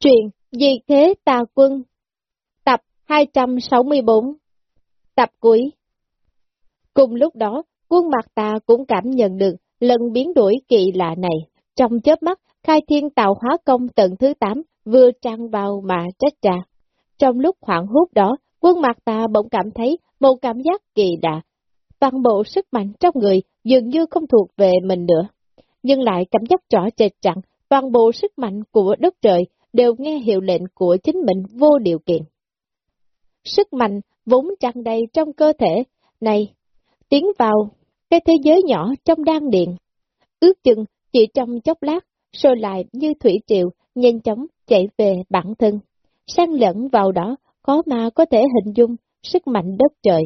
Truyện Di Thế Tà Quân Tập 264 Tập cuối Cùng lúc đó, quân mặt ta cũng cảm nhận được lần biến đổi kỳ lạ này. Trong chớp mắt, khai thiên tạo hóa công tận thứ 8 vừa trăng vào mà trách trà. Trong lúc hoảng hốt đó, quân mặt ta bỗng cảm thấy một cảm giác kỳ lạ. Toàn bộ sức mạnh trong người dường như không thuộc về mình nữa. Nhưng lại cảm giác rõ chệt chặn toàn bộ sức mạnh của đất trời đều nghe hiệu lệnh của chính mình vô điều kiện. Sức mạnh vốn tràn đầy trong cơ thể này, tiến vào cái thế giới nhỏ trong đan điện. Ước chừng chỉ trong chốc lát, rồi lại như thủy triều, nhanh chóng chạy về bản thân. Sang lẫn vào đó, khó mà có thể hình dung sức mạnh đất trời.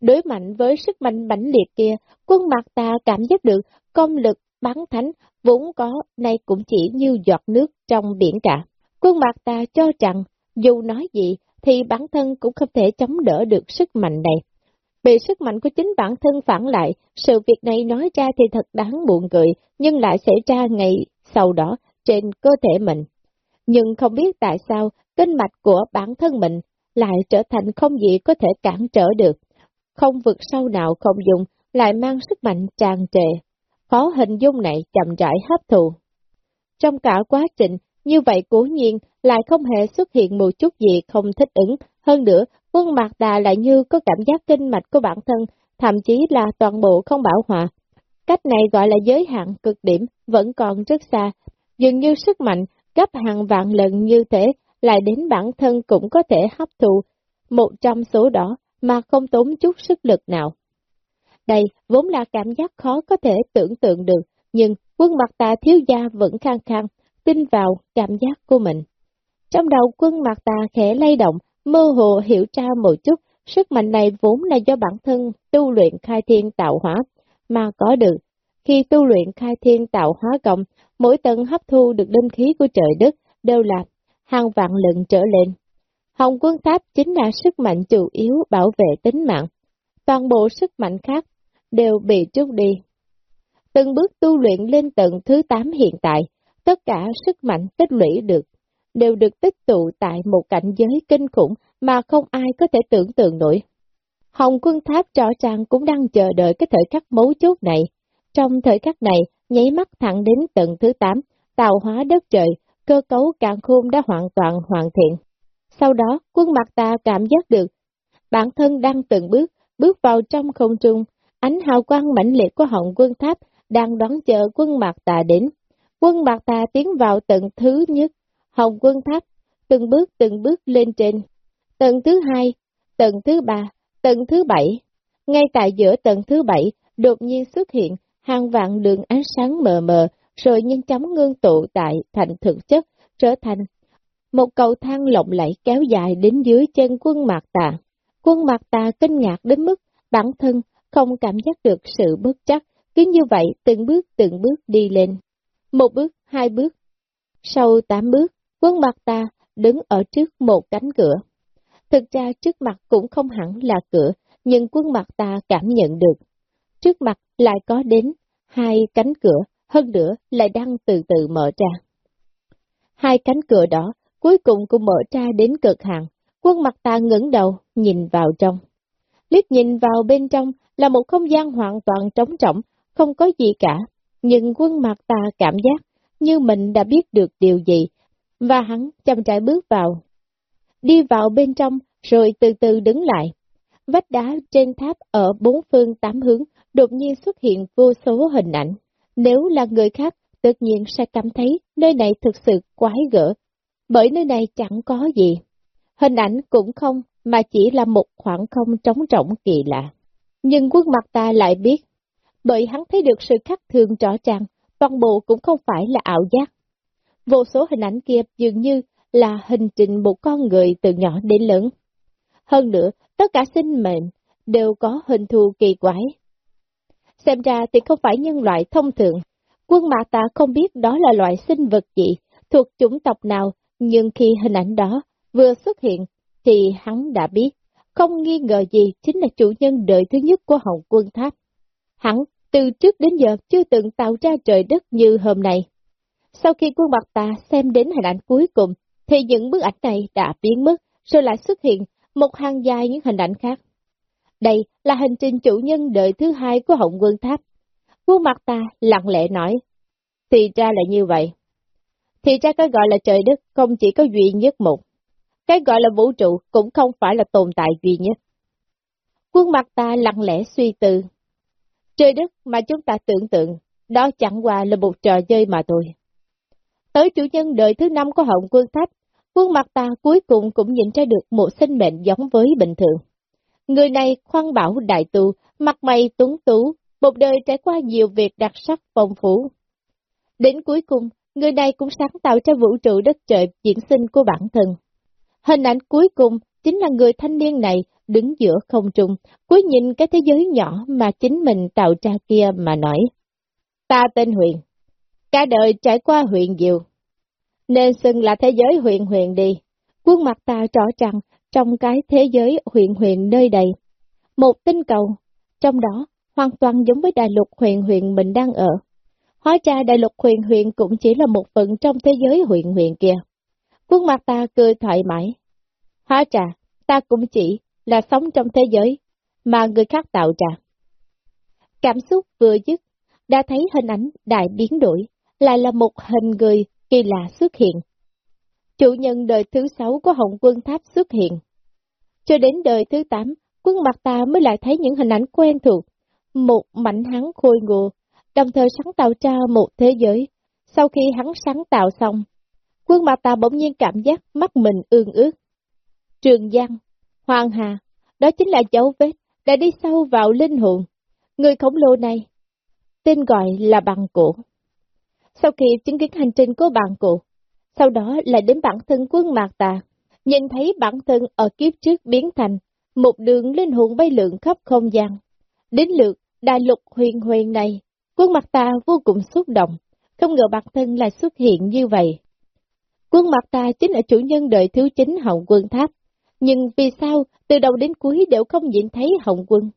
Đối mạnh với sức mạnh mãnh liệt kia, quân mặt ta cảm giác được công lực bắn thánh vốn có, nay cũng chỉ như giọt nước trong biển cả. Quân mặt ta cho rằng, dù nói gì, thì bản thân cũng không thể chống đỡ được sức mạnh này. Bị sức mạnh của chính bản thân phản lại, sự việc này nói ra thì thật đáng buồn cười, nhưng lại xảy ra ngày sau đó trên cơ thể mình. Nhưng không biết tại sao, kinh mạch của bản thân mình lại trở thành không gì có thể cản trở được. Không vượt sâu nào không dùng, lại mang sức mạnh tràn trề, khó hình dung này chậm rãi hấp thụ. Trong cả quá trình, như vậy cố nhiên lại không hề xuất hiện một chút gì không thích ứng, hơn nữa, quân mặt đà lại như có cảm giác kinh mạch của bản thân, thậm chí là toàn bộ không bảo hòa. Cách này gọi là giới hạn cực điểm, vẫn còn rất xa, dường như sức mạnh gấp hàng vạn lần như thế, lại đến bản thân cũng có thể hấp thụ một trong số đó mà không tốn chút sức lực nào. Đây vốn là cảm giác khó có thể tưởng tượng được, nhưng quân mặt tà thiếu gia vẫn khăng khăng, tin vào cảm giác của mình. Trong đầu quân mặt tà khẽ lay động, mơ hồ hiểu ra một chút, sức mạnh này vốn là do bản thân tu luyện khai thiên tạo hóa, mà có được. Khi tu luyện khai thiên tạo hóa cộng, mỗi tầng hấp thu được linh khí của trời đất đều là hàng vạn lượng trở lên. Hồng quân tháp chính là sức mạnh chủ yếu bảo vệ tính mạng. Toàn bộ sức mạnh khác đều bị trút đi. Từng bước tu luyện lên tầng thứ 8 hiện tại, tất cả sức mạnh tích lũy được, đều được tích tụ tại một cảnh giới kinh khủng mà không ai có thể tưởng tượng nổi. Hồng quân tháp rõ ràng cũng đang chờ đợi cái thời khắc mấu chốt này. Trong thời khắc này, nháy mắt thẳng đến tầng thứ 8, tạo hóa đất trời, cơ cấu càng khôn đã hoàn toàn hoàn thiện. Sau đó, quân mặt ta cảm giác được, bản thân đang từng bước, bước vào trong không trung, Ánh hào quang mãnh liệt của hồng quân tháp đang đón chờ quân mạc tà đến. Quân mạc tà tiến vào tầng thứ nhất, hồng quân tháp, từng bước từng bước lên trên. Tầng thứ hai, tầng thứ ba, tầng thứ bảy. Ngay tại giữa tầng thứ bảy, đột nhiên xuất hiện hàng vạn đường ánh sáng mờ mờ, rồi nhanh chóng ngưng tụ tại thành thực chất, trở thành một cầu thang lộng lẫy kéo dài đến dưới chân quân mạc tà. Quân mạc tà kinh ngạc đến mức bản thân không cảm giác được sự bất chắc, cứ như vậy từng bước từng bước đi lên. Một bước, hai bước. Sau tám bước, quân mặt ta đứng ở trước một cánh cửa. Thực ra trước mặt cũng không hẳn là cửa, nhưng quân mặt ta cảm nhận được. Trước mặt lại có đến hai cánh cửa, hơn nữa lại đang từ từ mở ra. Hai cánh cửa đó cuối cùng cũng mở ra đến cực hạn, quân mặt ta ngẩng đầu, nhìn vào trong. Liếc nhìn vào bên trong là một không gian hoàn toàn trống trọng, không có gì cả. Nhưng quân mặt ta cảm giác như mình đã biết được điều gì, và hắn chậm trải bước vào. Đi vào bên trong, rồi từ từ đứng lại. Vách đá trên tháp ở bốn phương tám hướng đột nhiên xuất hiện vô số hình ảnh. Nếu là người khác, tất nhiên sẽ cảm thấy nơi này thực sự quái gở, bởi nơi này chẳng có gì. Hình ảnh cũng không, mà chỉ là một khoảng không trống trọng kỳ lạ. Nhưng quân mặt ta lại biết, bởi hắn thấy được sự khác thường rõ ràng, toàn bộ cũng không phải là ảo giác. Vô số hình ảnh kia dường như là hình trình một con người từ nhỏ đến lớn. Hơn nữa, tất cả sinh mệnh đều có hình thù kỳ quái. Xem ra thì không phải nhân loại thông thường. Quân mạc ta không biết đó là loại sinh vật gì, thuộc chủng tộc nào, nhưng khi hình ảnh đó vừa xuất hiện, thì hắn đã biết. Không nghi ngờ gì chính là chủ nhân đời thứ nhất của Hồng Quân Tháp. Hắn từ trước đến giờ chưa từng tạo ra trời đất như hôm nay. Sau khi quân mặt ta xem đến hình ảnh cuối cùng, thì những bức ảnh này đã biến mất, rồi lại xuất hiện một hàng dài những hình ảnh khác. Đây là hành trình chủ nhân đời thứ hai của Hồng Quân Tháp. Quân mặt ta lặng lẽ nói, thì ra là như vậy. Thì ra cái gọi là trời đất không chỉ có duy nhất một. Cái gọi là vũ trụ cũng không phải là tồn tại duy nhất. Quân mặt ta lặng lẽ suy tư. Trời đất mà chúng ta tưởng tượng, đó chẳng qua là một trò chơi mà thôi. Tới chủ nhân đời thứ năm của Hồng Quân thách, quân mặt ta cuối cùng cũng nhìn ra được một sinh mệnh giống với bình thường. Người này khoan bảo đại tu, mặt mày tuấn tú, một đời trải qua nhiều việc đặc sắc phong phú. Đến cuối cùng, người này cũng sáng tạo ra vũ trụ đất trời diễn sinh của bản thân. Hình ảnh cuối cùng chính là người thanh niên này đứng giữa không trung, cuối nhìn cái thế giới nhỏ mà chính mình tạo ra kia mà nói. Ta tên Huyền, cả đời trải qua huyền diệu, nên xưng là thế giới huyền huyền đi. Quân mặt ta rõ ràng trong cái thế giới huyền huyền nơi đây. Một tinh cầu, trong đó hoàn toàn giống với đại lục huyền huyền mình đang ở. Hóa ra đại lục huyền huyền cũng chỉ là một phần trong thế giới huyền huyền kia. Quân mặt ta cười thoải mái. Hóa ra, ta cũng chỉ là sống trong thế giới mà người khác tạo ra. Cảm xúc vừa dứt, đã thấy hình ảnh đại biến đổi, lại là một hình người kỳ lạ xuất hiện. Chủ nhân đời thứ sáu của Hồng Quân Tháp xuất hiện. Cho đến đời thứ tám, quân mặt ta mới lại thấy những hình ảnh quen thuộc. Một mạnh hắn khôi ngộ, đồng thời sáng tạo ra một thế giới. Sau khi hắn sáng tạo xong, quân mặt ta bỗng nhiên cảm giác mắt mình ương ướt. Trường Giang, Hoàng Hà, đó chính là dấu vết đã đi sâu vào linh hồn. Người khổng lồ này, tên gọi là bằng cổ. Sau khi chứng kiến hành trình của bằng cổ, sau đó là đến bản thân quân mạc tà, nhìn thấy bản thân ở kiếp trước biến thành một đường linh hồn bay lượn khắp không gian. Đến lượt đại lục huyền huyền này, quân mặt ta vô cùng xúc động, không ngờ bản thân lại xuất hiện như vậy. Quân mặt ta chính là chủ nhân đời thứ chính Hồng Quân Tháp, nhưng vì sao từ đầu đến cuối đều không nhìn thấy Hồng Quân?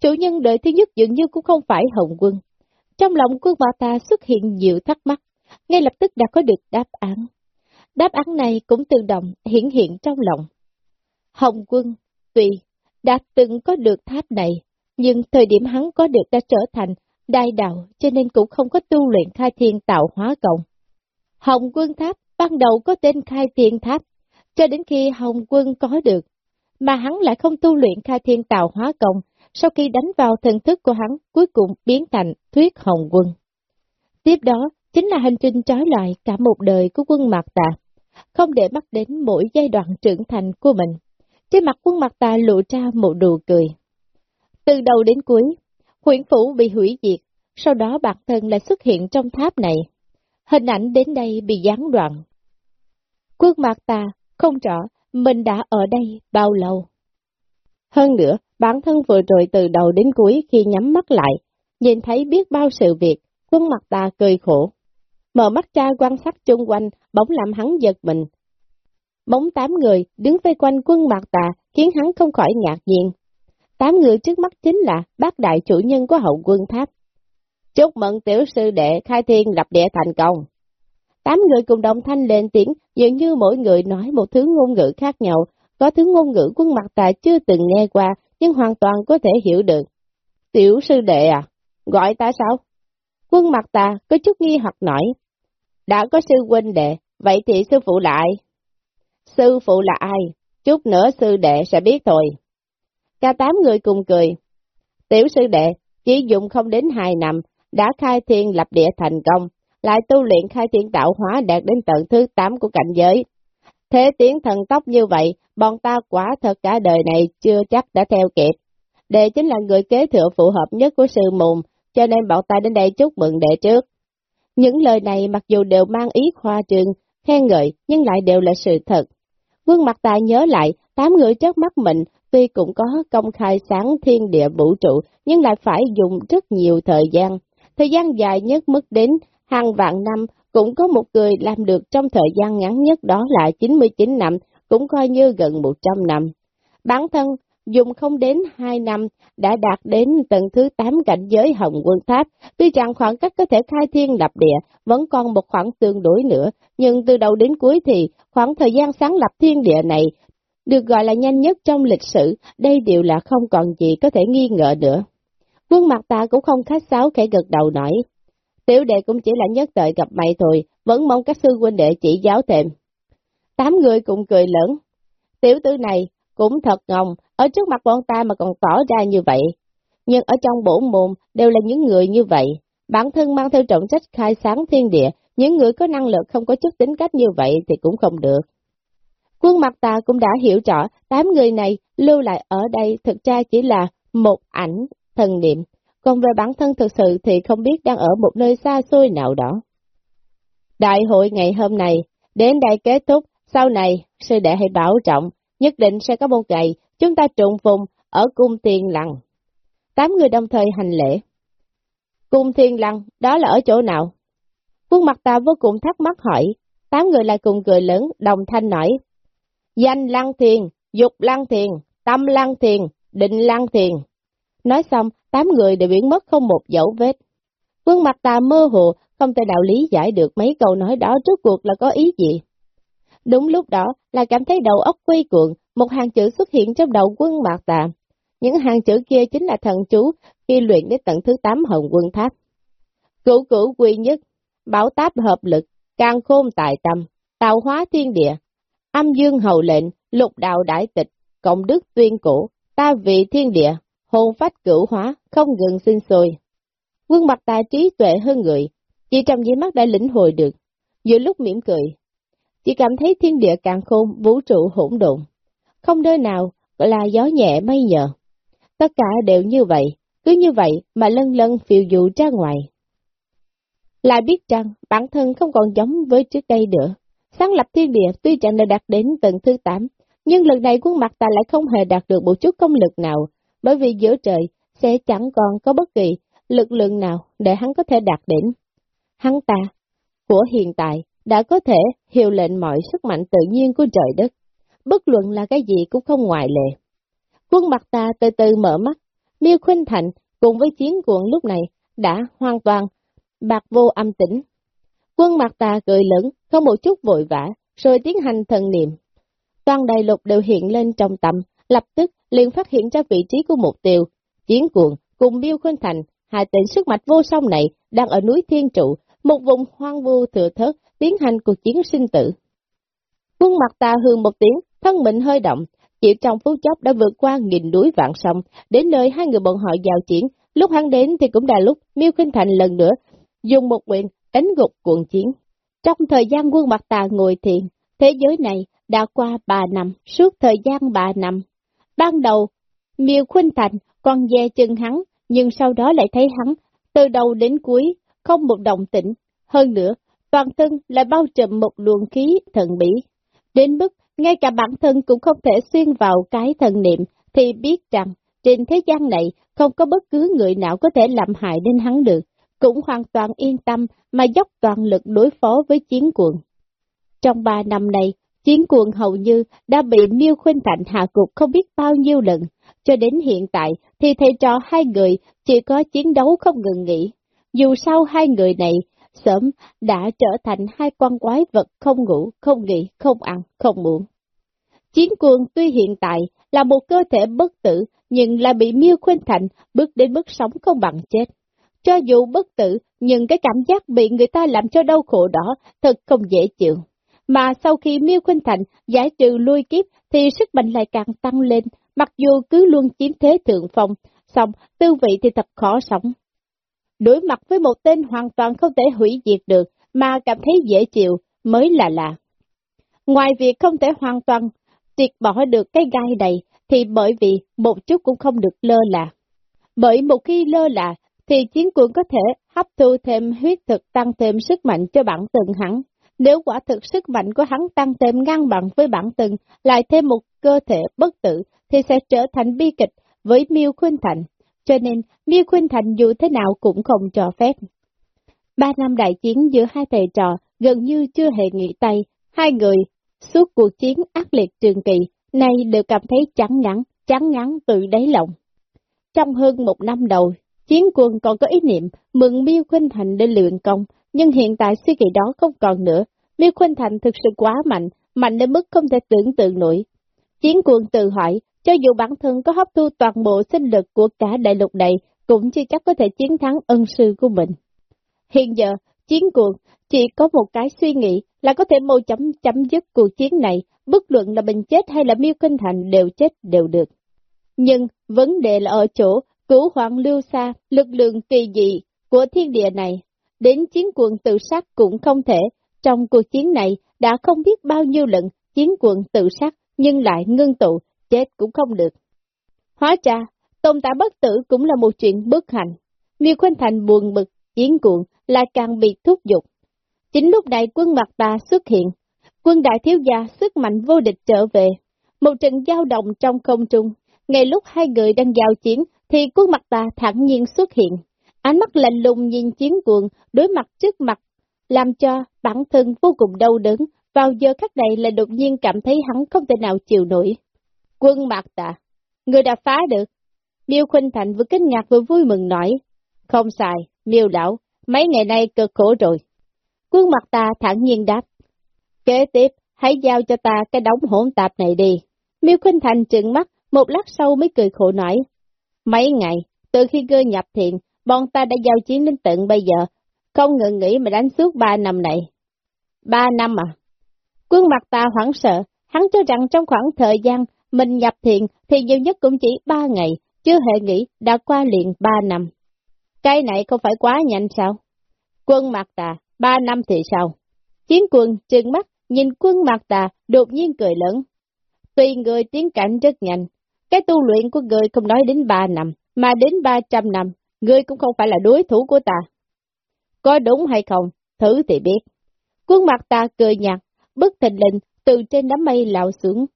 Chủ nhân đời thứ nhất dường như cũng không phải Hồng Quân. Trong lòng quân bà ta xuất hiện nhiều thắc mắc, ngay lập tức đã có được đáp án. Đáp án này cũng tự động hiển hiện trong lòng. Hồng Quân, tuy đã từng có được tháp này, nhưng thời điểm hắn có được đã trở thành đai đạo cho nên cũng không có tu luyện khai thiên tạo hóa cộng. Hồng Quân Tháp ban đầu có tên khai thiên tháp, cho đến khi Hồng Quân có được, mà hắn lại không tu luyện khai thiên tạo hóa công, sau khi đánh vào thần thức của hắn cuối cùng biến thành thuyết Hồng Quân. Tiếp đó chính là hành trình trói loại cả một đời của quân Mạc Tà, không để bắt đến mỗi giai đoạn trưởng thành của mình. Trên mặt quân Mạc Tà lộ ra một đồ cười. Từ đầu đến cuối, huyện phủ bị hủy diệt, sau đó bản thân lại xuất hiện trong tháp này. Hình ảnh đến đây bị gián đoạn. Quân mặt ta không rõ mình đã ở đây bao lâu. Hơn nữa, bản thân vừa rồi từ đầu đến cuối khi nhắm mắt lại, nhìn thấy biết bao sự việc, quân mặt ta cười khổ. Mở mắt ra quan sát chung quanh, bỗng làm hắn giật mình. Bóng tám người đứng vây quanh quân mặt tà khiến hắn không khỏi ngạc nhiên. Tám người trước mắt chính là bác đại chủ nhân của hậu quân tháp. Chúc mừng tiểu sư đệ khai thiên lập địa thành công. Tám người cùng đồng thanh lên tiếng, dường như mỗi người nói một thứ ngôn ngữ khác nhau, có thứ ngôn ngữ quân mặt tài chưa từng nghe qua, nhưng hoàn toàn có thể hiểu được. Tiểu sư đệ à, gọi ta sao? Quân mặt ta có chút nghi hoặc nổi Đã có sư huynh đệ, vậy thì sư phụ là ai? Sư phụ là ai? Chút nữa sư đệ sẽ biết thôi. Cả tám người cùng cười. Tiểu sư đệ, chỉ dùng không đến hai năm, đã khai thiên lập địa thành công, lại tu luyện khai thiên tạo hóa đạt đến tận thứ 8 của cảnh giới. Thế tiến thần tốc như vậy, bọn ta quả thật cả đời này chưa chắc đã theo kịp. Đệ chính là người kế thừa phù hợp nhất của sư mùn, cho nên bọn ta đến đây chúc mừng đệ trước. Những lời này mặc dù đều mang ý khoa trương, khen ngợi, nhưng lại đều là sự thật. Quân mặt ta nhớ lại, tám người trước mắt mình, tuy cũng có công khai sáng thiên địa vũ trụ, nhưng lại phải dùng rất nhiều thời gian. Thời gian dài nhất mất đến hàng vạn năm, cũng có một người làm được trong thời gian ngắn nhất đó là 99 năm, cũng coi như gần 100 năm. Bản thân, dùng không đến 2 năm đã đạt đến tầng thứ 8 cảnh giới hồng quân tháp, tuy rằng khoảng cách có thể khai thiên lập địa vẫn còn một khoảng tương đối nữa, nhưng từ đầu đến cuối thì khoảng thời gian sáng lập thiên địa này được gọi là nhanh nhất trong lịch sử, đây đều là không còn gì có thể nghi ngờ nữa. Quân mặt ta cũng không khách sáo khẽ gật đầu nói. Tiểu đệ cũng chỉ là nhất đợi gặp mày thôi, vẫn mong các sư huynh đệ chỉ giáo thêm. Tám người cùng cười lớn. Tiểu tử này cũng thật ngông, ở trước mặt bọn ta mà còn tỏ ra như vậy. Nhưng ở trong bổ môn đều là những người như vậy. Bản thân mang theo trọng trách khai sáng thiên địa, những người có năng lực không có chút tính cách như vậy thì cũng không được. Quân mặt ta cũng đã hiểu rõ, tám người này lưu lại ở đây thực ra chỉ là một ảnh, thần niệm, còn về bản thân thực sự thì không biết đang ở một nơi xa xôi nào đó. Đại hội ngày hôm nay, đến đây kết thúc, sau này, sư đệ hãy bảo trọng, nhất định sẽ có một ngày, chúng ta trùng phùng ở cung tiền lăng. Tám người đồng thời hành lễ. Cung thiên lăng, đó là ở chỗ nào? Quân mặt ta vô cùng thắc mắc hỏi, tám người lại cùng cười lớn, đồng thanh nói. Danh lăng thiền, dục lăng thiền, tâm lăng thiền, định lăng thiền. Nói xong, tám người đều biến mất không một dấu vết. Quân mặt ta mơ hồ, không thể nào lý giải được mấy câu nói đó trước cuộc là có ý gì. Đúng lúc đó là cảm thấy đầu óc quay cuộn, một hàng chữ xuất hiện trong đầu quân mạc tà. Những hàng chữ kia chính là thần chú khi luyện đến tận thứ 8 hồng quân tháp. Cửu cửu quy nhất, bảo táp hợp lực, càng khôn tài tâm, tạo hóa thiên địa, âm dương hầu lệnh, lục đạo đại tịch, cộng đức tuyên cổ, ta vị thiên địa, hồn phách cửu hóa, không ngừng sinh sôi. Quân mặt tài trí tuệ hơn người, chỉ trong giấy mắt đã lĩnh hội được, giữa lúc mỉm cười. Chỉ cảm thấy thiên địa càng khôn, vũ trụ hỗn độn, không nơi nào gọi là gió nhẹ mây nhờ. Tất cả đều như vậy, cứ như vậy mà lân lân phiêu dụ ra ngoài. Lại biết rằng bản thân không còn giống với trước đây nữa. Sáng lập thiên địa tuy chẳng đã đạt đến tầng thứ 8, nhưng lần này quân mặt ta lại không hề đạt được một chút công lực nào, bởi vì giữa trời sẽ chẳng còn có bất kỳ lực lượng nào để hắn có thể đạt đỉnh. Hắn ta, của hiện tại, đã có thể hiệu lệnh mọi sức mạnh tự nhiên của trời đất, bất luận là cái gì cũng không ngoại lệ. Quân mặt ta từ từ mở mắt, miêu khuynh thành cùng với chiến cuộn lúc này đã hoàn toàn bạc vô âm tĩnh. Quân mặt ta cười lớn, không một chút vội vã, rồi tiến hành thần niệm. Toàn đại lục đều hiện lên trong tâm, lập tức liền phát hiện ra vị trí của mục tiêu. Chiến cuồng cùng miêu khuynh thành, hai tên sức mạch vô song này đang ở núi Thiên Trụ, một vùng hoang vu thừa thớt, tiến hành cuộc chiến sinh tử. Quân mặt ta hương một tiếng, thân mình hơi động, chỉ trong phút chốc đã vượt qua nghìn núi vạn sông, đến nơi hai người bọn họ giao chiến, lúc hắn đến thì cũng đã lúc Miêu khinh Thành lần nữa dùng một quyền đánh gục cuộn chiến. Trong thời gian quân mặt tà ngồi thiền, thế giới này đã qua ba năm, suốt thời gian ba năm. Ban đầu, Miêu Khuynh Thành còn dè chân hắn, nhưng sau đó lại thấy hắn, từ đầu đến cuối, không một động tĩnh. Hơn nữa, toàn thân lại bao trùm một luồng khí thần bí. Đến mức, ngay cả bản thân cũng không thể xuyên vào cái thần niệm, thì biết rằng, trên thế gian này, không có bất cứ người nào có thể làm hại đến hắn được, cũng hoàn toàn yên tâm mà dốc toàn lực đối phó với chiến cuộn. Trong ba năm này, chiến cuồng hầu như đã bị Miêu Khuynh Thành hạ cục không biết bao nhiêu lần, cho đến hiện tại thì thầy trò hai người chỉ có chiến đấu không ngừng nghỉ. Dù sao hai người này sớm đã trở thành hai con quái vật không ngủ, không nghỉ, không ăn, không uống. Chiến cuồng tuy hiện tại là một cơ thể bất tử, nhưng là bị miêu Khuynh thành bước đến mức sống không bằng chết. Cho dù bất tử, nhưng cái cảm giác bị người ta làm cho đau khổ đó thật không dễ chịu. Mà sau khi miêu Khuynh thành giải trừ lui kiếp thì sức mạnh lại càng tăng lên, mặc dù cứ luôn chiếm thế thượng phong, xong tư vị thì thật khó sống. Đối mặt với một tên hoàn toàn không thể hủy diệt được, mà cảm thấy dễ chịu, mới là lạ. Ngoài việc không thể hoàn toàn triệt bỏ được cái gai này, thì bởi vì một chút cũng không được lơ là. Bởi một khi lơ là, thì chiến quân có thể hấp thu thêm huyết thực tăng thêm sức mạnh cho bản thân hắn. Nếu quả thực sức mạnh của hắn tăng thêm ngang bằng với bản thân, lại thêm một cơ thể bất tử, thì sẽ trở thành bi kịch với Miêu Khuynh Thành cho nên Miêu Khuynh Thành dù thế nào cũng không cho phép. Ba năm đại chiến giữa hai thầy trò gần như chưa hề nghỉ tay, hai người suốt cuộc chiến ác liệt trường kỳ, nay đều cảm thấy chán ngắn, chán ngắn từ đáy lòng. Trong hơn một năm đầu, chiến quân còn có ý niệm mừng Miêu Khuynh Thành để luyện công, nhưng hiện tại suy nghĩ đó không còn nữa. Miêu Khuynh Thành thực sự quá mạnh, mạnh đến mức không thể tưởng tượng nổi. Chiến quân tự hỏi, cho dù bản thân có hấp thu toàn bộ sinh lực của cả đại lục này, cũng chưa chắc có thể chiến thắng ân sư của mình. Hiện giờ, chiến cuộc chỉ có một cái suy nghĩ là có thể mau chấm chấm dứt cuộc chiến này, bất luận là mình chết hay là Miêu Kinh Thành đều chết đều được. Nhưng vấn đề là ở chỗ cửu hoàng lưu xa, lực lượng kỳ dị của thiên địa này, đến chiến quân tự sát cũng không thể. Trong cuộc chiến này đã không biết bao nhiêu lần chiến quân tự sát nhưng lại ngưng tụ, chết cũng không được. Hóa ra, tồn tại bất tử cũng là một chuyện bất hạnh. Miêu Khuynh Thành buồn bực, chiến cuộn lại càng bị thúc giục. Chính lúc này quân mặt ta xuất hiện, quân đại thiếu gia sức mạnh vô địch trở về. Một trận giao động trong không trung, ngay lúc hai người đang giao chiến thì khuôn mặt ta thẳng nhiên xuất hiện. Ánh mắt lạnh lùng nhìn chiến cuồng đối mặt trước mặt, làm cho bản thân vô cùng đau đớn, vào giờ khắc này là đột nhiên cảm thấy hắn không thể nào chịu nổi. Quân mặt ta, người đã phá được. Miêu Khuynh Thành vừa kinh ngạc vừa vui mừng nói, không xài, miêu lão, mấy ngày nay cực khổ rồi. Quân mặt ta thẳng nhiên đáp, kế tiếp, hãy giao cho ta cái đống hỗn tạp này đi. Miêu Khuynh Thành trừng mắt, một lát sau mới cười khổ nói, mấy ngày, từ khi cơ nhập thiện, bọn ta đã giao chiến đến tận bây giờ, không ngừng nghĩ mà đánh suốt ba năm này. Ba năm à? Quân mặt ta hoảng sợ, hắn cho rằng trong khoảng thời gian mình nhập thiện thì nhiều nhất cũng chỉ ba ngày, chưa hề nghĩ đã qua liền ba năm. Cái này không phải quá nhanh sao? Quân mặt tà, ba năm thì sao? Chiến quân trừng mắt, nhìn quân mặt tà, đột nhiên cười lớn. Tuy người tiến cảnh rất nhanh, cái tu luyện của người không nói đến ba năm, mà đến ba trăm năm, người cũng không phải là đối thủ của ta. Có đúng hay không, thử thì biết. Quân mặt ta cười nhạt, bất thình lình từ trên đám mây lạo xuống.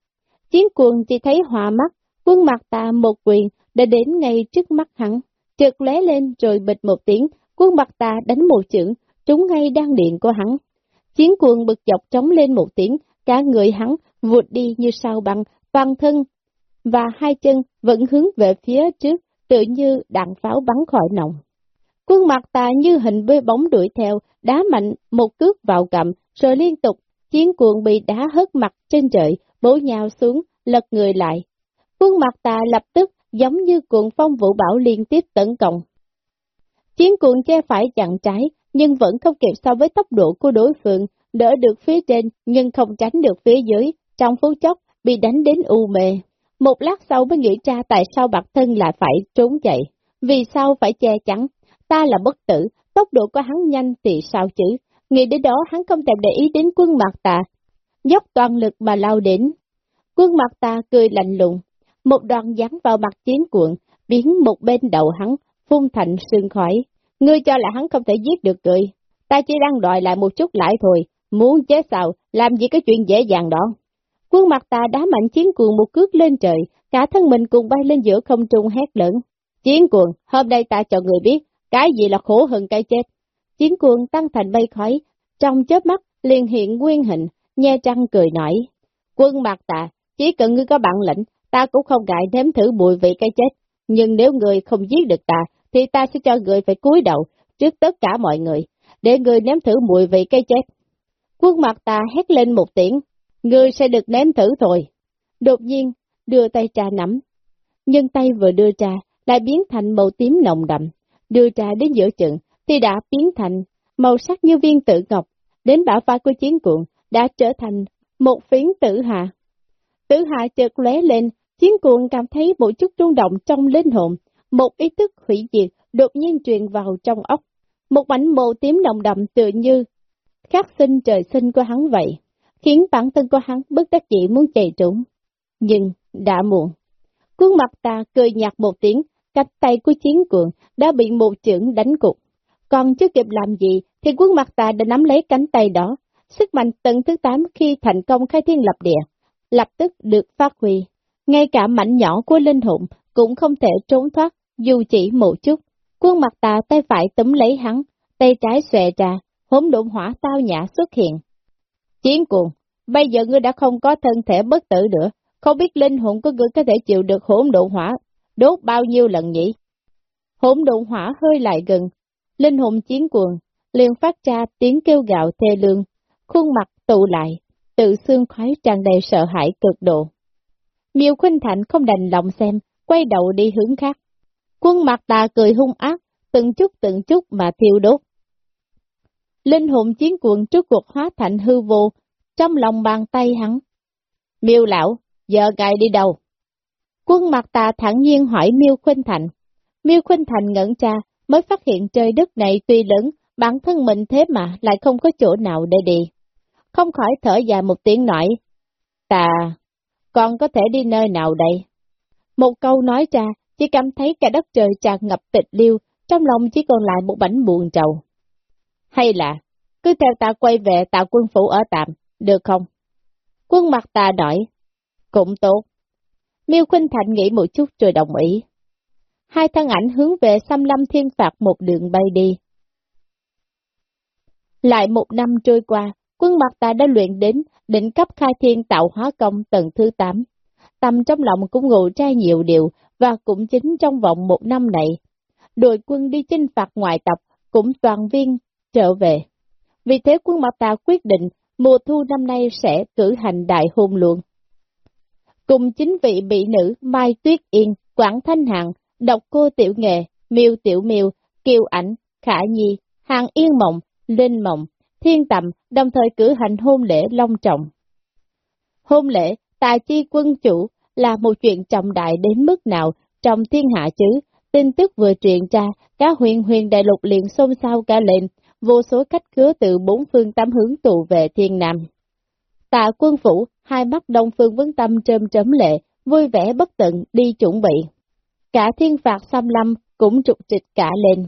Chiến cuồng chỉ thấy hòa mắt, quân mặt ta một quyền đã đến ngay trước mắt hắn, trượt lé lên rồi bịch một tiếng, quân mặt ta đánh một chưởng, trúng ngay đan điện của hắn. Chiến cuồng bực dọc chống lên một tiếng, cả người hắn vụt đi như sao băng, toàn thân và hai chân vẫn hướng về phía trước, tự như đạn pháo bắn khỏi nòng. Quân mặt ta như hình bơi bóng đuổi theo, đá mạnh một cước vào cầm, rồi liên tục, chiến cuồng bị đá hất mặt trên trời, bổ nhào xuống, lật người lại. Quân mặt ta lập tức giống như cuộn phong vũ bảo liên tiếp tấn công. Chiến cuồng che phải chặn trái, nhưng vẫn không kịp so với tốc độ của đối phương, đỡ được phía trên nhưng không tránh được phía dưới, trong phút chốc bị đánh đến u mê. Một lát sau mới nghĩ ra tại sao bản thân lại phải trốn chạy, vì sao phải che chắn, ta là bất tử, tốc độ của hắn nhanh thì sao chứ, nghĩ đến đó hắn không thèm để ý đến quân mặt tà, dốc toàn lực mà lao đến. Quân mặt ta cười lạnh lùng, một đoàn dán vào mặt chiến cuộn, biến một bên đầu hắn, phun thành sương khói. Ngươi cho là hắn không thể giết được người, ta chỉ đang đòi lại một chút lại thôi, muốn chế sao, làm gì cái chuyện dễ dàng đó. Quân mặt ta đá mạnh chiến cuồng một cước lên trời, cả thân mình cùng bay lên giữa không trung hét lớn. Chiến cuồng, hôm nay ta cho người biết, cái gì là khổ hơn cái chết. Chiến cuồng tăng thành bay khói, trong chớp mắt liền hiện nguyên hình, nhe trăng cười nổi. Quân mặt ta, chỉ cần ngươi có bản lĩnh, ta cũng không ngại nếm thử bụi vị cái chết. Nhưng nếu người không giết được ta, thì ta sẽ cho người phải cúi đầu trước tất cả mọi người, để người nếm thử mùi vị cái chết. Quân mặt ta hét lên một tiếng, ngươi sẽ được nếm thử thôi. Đột nhiên, đưa tay trà nắm, nhưng tay vừa đưa trà lại biến thành màu tím nồng đậm, đưa trà đến giữa chừng, thì đã biến thành màu sắc như viên tử ngọc, đến bả vai của chiến cuộn, đã trở thành một phiến tử hạ. Tử hạ chợt lóe lên, chiến cuộn cảm thấy một chút rung động trong linh hồn, một ý thức hủy diệt đột nhiên truyền vào trong óc. Một mảnh màu tím nồng đậm tự như khắc sinh trời sinh của hắn vậy, khiến bản thân của hắn bất đắc dĩ muốn chạy trốn. Nhưng, đã muộn. Cuốn mặt ta cười nhạt một tiếng, cánh tay của chiến cuộn đã bị một chưởng đánh cục. Còn chưa kịp làm gì thì quân mặt ta đã nắm lấy cánh tay đó. Sức mạnh tầng thứ 8 khi thành công khai thiên lập địa, lập tức được phát huy. Ngay cả mảnh nhỏ của linh hồn cũng không thể trốn thoát dù chỉ một chút. Quân mặt ta tay phải túm lấy hắn, tay trái xòe ra, hỗn độn hỏa tao nhã xuất hiện. Chiến cuồng, bây giờ ngươi đã không có thân thể bất tử nữa, không biết linh hồn của ngươi có thể chịu được hỗn độn hỏa, đốt bao nhiêu lần nhỉ? Hỗn độn hỏa hơi lại gần, linh hồn chiến cuồng, liền phát ra tiếng kêu gạo thê lương, khuôn mặt tụ lại, tự xương khói tràn đầy sợ hãi cực độ. Miêu Khuynh Thạnh không đành lòng xem, quay đầu đi hướng khác. Quân mặt tà cười hung ác, từng chút từng chút mà thiêu đốt. Linh hồn chiến cuồng trước cuộc hóa thành hư vô, trong lòng bàn tay hắn. Miêu lão, giờ gài đi đâu? Quân mặt tà thẳng nhiên hỏi Miêu Khuynh Thành. Miêu Khuynh Thành ngẩn cha, mới phát hiện trời đất này tuy lớn, bản thân mình thế mà lại không có chỗ nào để đi. Không khỏi thở dài một tiếng nói. Tà, con có thể đi nơi nào đây? Một câu nói ra, chỉ cảm thấy cả đất trời tràn ngập tịch liêu, trong lòng chỉ còn lại một bảnh buồn trầu. Hay là, cứ theo ta quay về tạo quân phủ ở tạm, được không? Quân mặt ta nói, cũng tốt. Miêu Khuynh Thành nghĩ một chút rồi đồng ý. Hai thân ảnh hướng về xăm lâm thiên phạt một đường bay đi. Lại một năm trôi qua, quân mặt ta đã luyện đến định cấp khai thiên tạo hóa công tầng thứ 8. Tâm trong lòng cũng ngộ ra nhiều điều, và cũng chính trong vòng một năm này, đội quân đi chinh phạt ngoại tộc cũng toàn viên trở về. Vì thế quân mặt ta quyết định mùa thu năm nay sẽ cử hành đại hôn luận Cùng chính vị bị nữ Mai Tuyết Yên, Quảng Thanh Hằng, Độc Cô Tiểu Nghệ, Miêu Tiểu Miêu, Kiều Ảnh, Khả Nhi, Hàng Yên Mộng, Linh Mộng, Thiên Tầm đồng thời cử hành hôn lễ long trọng. Hôn lễ, tài chi quân chủ là một chuyện trọng đại đến mức nào trong thiên hạ chứ, tin tức vừa truyền ra, các huyền huyền đại lục liền xôn xao cả lên, vô số cách khứa từ bốn phương tám hướng tụ về thiên nam. Tạ quân phủ, hai mắt đông phương vấn tâm trơm trấm lệ, vui vẻ bất tận đi chuẩn bị. Cả thiên phạt xăm lâm cũng trục trịch cả lên.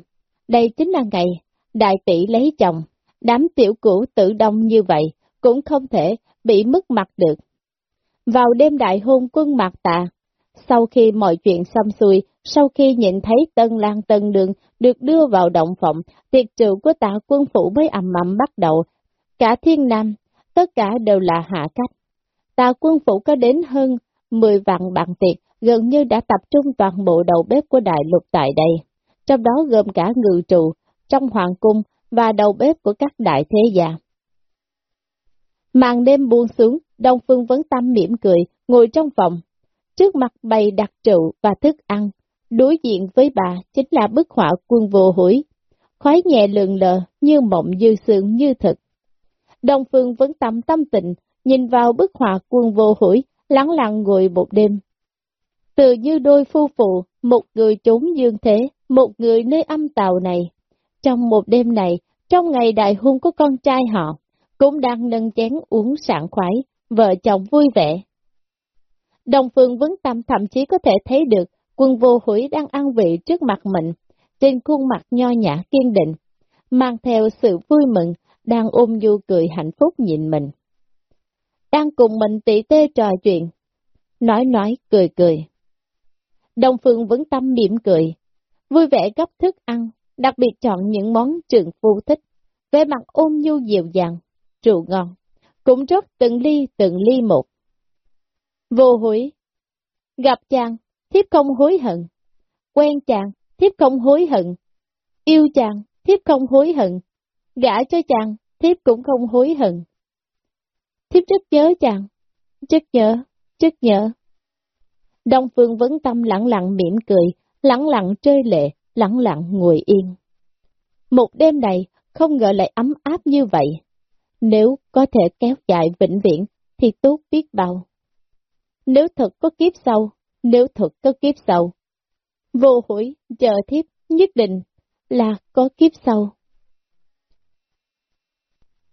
Đây chính là ngày, đại tỷ lấy chồng, đám tiểu cửu tự đông như vậy, cũng không thể bị mất mặt được. Vào đêm đại hôn quân mạc tạ, sau khi mọi chuyện xong xuôi, sau khi nhìn thấy tân lang tân đường được đưa vào động phòng, tiệc trừ của tạ quân phủ mới ầm ầm bắt đầu. Cả thiên nam, tất cả đều là hạ cách. Tạ quân phủ có đến hơn 10 vạn bạn tiệc, gần như đã tập trung toàn bộ đầu bếp của đại lục tại đây. Trong đó gồm cả ngự trụ, trong hoàng cung và đầu bếp của các đại thế gia. Màn đêm buông xuống, Đông Phương Vấn Tâm mỉm cười, ngồi trong phòng. Trước mặt bày đặt rượu và thức ăn, đối diện với bà chính là bức họa quân vô hủy, khói nhẹ lượn lờ như mộng dư sương như thực. Đông Phương vẫn Tâm tâm tịnh nhìn vào bức họa quân vô hủy, lắng lặng ngồi một đêm. Từ như đôi phu phụ, một người trốn dương thế, một người nơi âm tàu này. Trong một đêm này, trong ngày đại hôn của con trai họ, cũng đang nâng chén uống sảng khoái, vợ chồng vui vẻ. Đồng phương vấn tâm thậm chí có thể thấy được quân vô hủy đang ăn vị trước mặt mình, trên khuôn mặt nho nhã kiên định, mang theo sự vui mừng, đang ôm du cười hạnh phúc nhìn mình. Đang cùng mình tỉ tê trò chuyện, nói nói cười cười. Đồng phương vấn tâm mỉm cười, vui vẻ gấp thức ăn, đặc biệt chọn những món trường phu thích, vẻ mặt ôm nhu dịu dàng, trụ ngon, cũng rất từng ly từng ly một. Vô hối, gặp chàng, thiếp không hối hận, quen chàng, thiếp không hối hận, yêu chàng, thiếp không hối hận, gả cho chàng, thiếp cũng không hối hận. Thiếp rất nhớ chàng, rất nhớ, rất nhớ. Đông Phương Vấn Tâm lặng lặng mỉm cười, lặng lặng trơi lệ, lặng lặng ngồi yên. Một đêm này không ngờ lại ấm áp như vậy. Nếu có thể kéo dài vĩnh viễn thì tốt biết bao. Nếu thật có kiếp sau, nếu thật có kiếp sau, vô hủy chờ thiếp nhất định là có kiếp sau.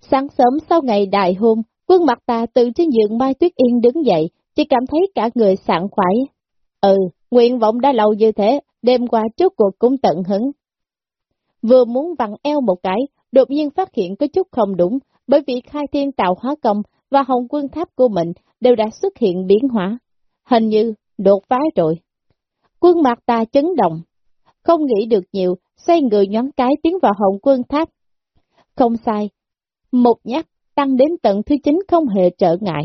Sáng sớm sau ngày đại hôn, quân mặt ta từ trên giường Mai Tuyết Yên đứng dậy, chỉ cảm thấy cả người sảng khoái. Ừ, nguyện vọng đã lâu như thế, đêm qua trước cuộc cũng tận hứng. Vừa muốn vặn eo một cái, đột nhiên phát hiện có chút không đúng, bởi vì khai thiên tạo hóa công và hồng quân tháp của mình đều đã xuất hiện biến hóa. Hình như đột phá rồi. Quân mặt ta chấn động, không nghĩ được nhiều, xoay người nhón cái tiến vào hồng quân tháp. Không sai, một nhát tăng đến tận thứ chín không hề trở ngại.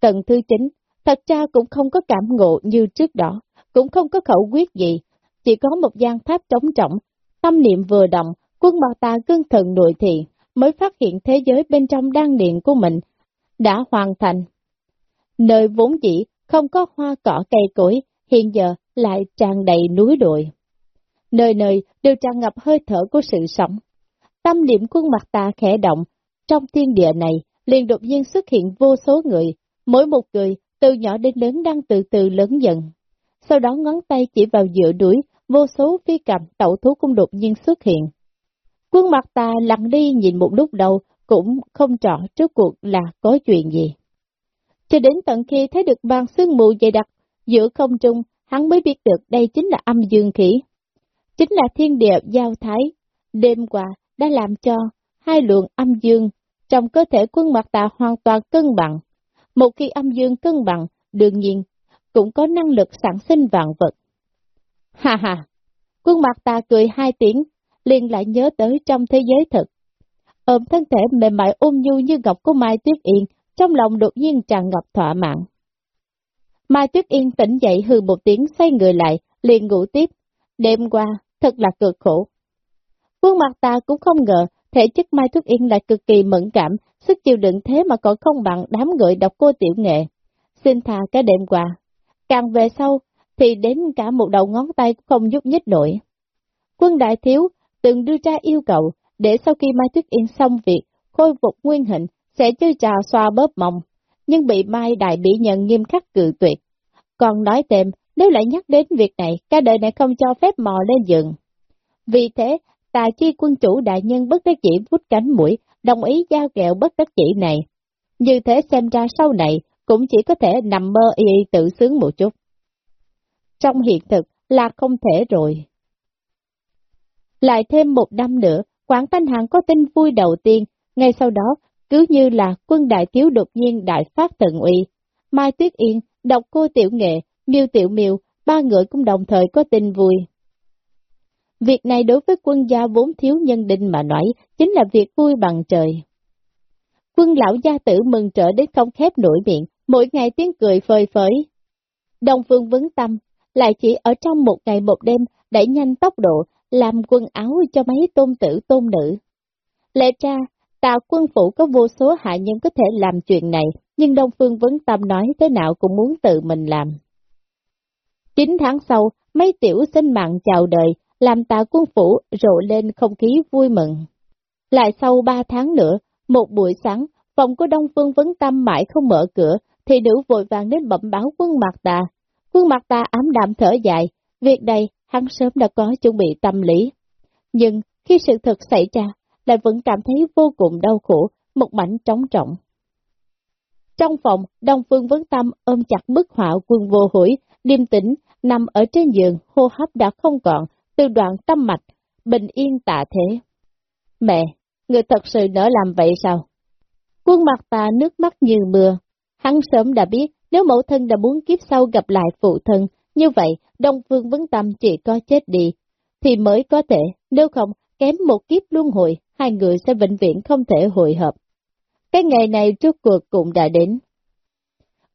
Tầng thứ chín, thật ra cũng không có cảm ngộ như trước đó, cũng không có khẩu quyết gì, chỉ có một gian tháp trống trọng, tâm niệm vừa động, quân mặt ta cương thần nội thị, mới phát hiện thế giới bên trong đan điện của mình đã hoàn thành. Nơi vốn dĩ không có hoa cỏ cây cối, hiện giờ lại tràn đầy núi đồi. Nơi nơi đều tràn ngập hơi thở của sự sống. Tâm niệm quân mặt ta khẽ động, trong thiên địa này liền đột nhiên xuất hiện vô số người, mỗi một người từ nhỏ đến lớn đang từ từ lớn dần. Sau đó ngón tay chỉ vào giữa đuổi, vô số phi cầm tẩu thú cũng đột nhiên xuất hiện. Quân mặt ta lặng đi nhìn một lúc đầu, cũng không rõ trước cuộc là có chuyện gì. Cho đến tận khi thấy được bàn sương mù dày đặc giữa không trung, hắn mới biết được đây chính là âm dương khí. Chính là thiên địa giao thái, đêm qua đã làm cho hai lượng âm dương trong cơ thể quân mặt tà hoàn toàn cân bằng. Một khi âm dương cân bằng, đương nhiên, cũng có năng lực sản sinh vạn vật. Ha ha! Quân mặt tà cười hai tiếng, liền lại nhớ tới trong thế giới thực. Ôm thân thể mềm mại ôm nhu như ngọc của Mai Tuyết Yên, trong lòng đột nhiên tràn ngập thỏa mãn. Mai Tuyết Yên tỉnh dậy hư một tiếng xoay người lại, liền ngủ tiếp. Đêm qua, thật là cực khổ. Quân mặt ta cũng không ngờ, thể chất Mai Tuyết Yên lại cực kỳ mẫn cảm, sức chịu đựng thế mà còn không bằng đám người độc cô tiểu nghệ. Xin thà cái đêm qua. Càng về sau, thì đến cả một đầu ngón tay cũng không giúp nhích nổi. Quân đại thiếu từng đưa ra yêu cầu, để sau khi Mai Tuyết Yên xong việc, khôi phục nguyên hình, sẽ chơi trà xoa bóp mộng nhưng bị Mai Đại Bỉ Nhân nghiêm khắc cự tuyệt. Còn nói thêm, nếu lại nhắc đến việc này, cả đời này không cho phép mò lên giường. Vì thế, tà chi quân chủ đại nhân bất đắc chỉ vút cánh mũi, đồng ý giao kẹo bất đắc chỉ này. Như thế xem ra sau này, cũng chỉ có thể nằm mơ y tự sướng một chút. Trong hiện thực là không thể rồi. Lại thêm một năm nữa, Quảng Thanh Hạng có tin vui đầu tiên, ngay sau đó, cứ như là quân đại thiếu đột nhiên đại phát thần uy. Mai Tuyết Yên, độc cô tiểu nghệ, miêu tiểu miêu, ba người cũng đồng thời có tin vui. Việc này đối với quân gia vốn thiếu nhân định mà nói, chính là việc vui bằng trời. Quân lão gia tử mừng trở đến không khép nổi miệng, mỗi ngày tiếng cười phơi phới. Đồng phương vấn tâm, lại chỉ ở trong một ngày một đêm, đẩy nhanh tốc độ, làm quần áo cho mấy tôn tử tôn nữ. Lệ cha, tào quân phủ có vô số hạ nhân có thể làm chuyện này, nhưng Đông Phương Vấn Tâm nói thế nào cũng muốn tự mình làm. Chín tháng sau, mấy tiểu sinh mạng chào đời, làm tà quân phủ rộ lên không khí vui mừng. Lại sau ba tháng nữa, một buổi sáng, phòng của Đông Phương Vấn Tâm mãi không mở cửa, thì nữ vội vàng đến bẩm báo quân mặt tà. Quân mặt tà ám đạm thở dài, việc này hắn sớm đã có chuẩn bị tâm lý. Nhưng khi sự thật xảy ra, lại vẫn cảm thấy vô cùng đau khổ, một mảnh trống trọng. Trong phòng, Đông Phương Vấn Tâm ôm chặt bức họa quân vô hủy, điềm tĩnh, nằm ở trên giường, hô hấp đã không còn, từ đoạn tâm mạch, bình yên tạ thế. Mẹ, người thật sự nỡ làm vậy sao? Quân mặt ta nước mắt như mưa. Hắn sớm đã biết, nếu mẫu thân đã muốn kiếp sau gặp lại phụ thân, như vậy Đông Phương Vấn Tâm chỉ có chết đi, thì mới có thể, nếu không, kém một kiếp luân hồi, hai người sẽ vĩnh viễn không thể hội hợp. Cái ngày này trước cuộc cũng đã đến.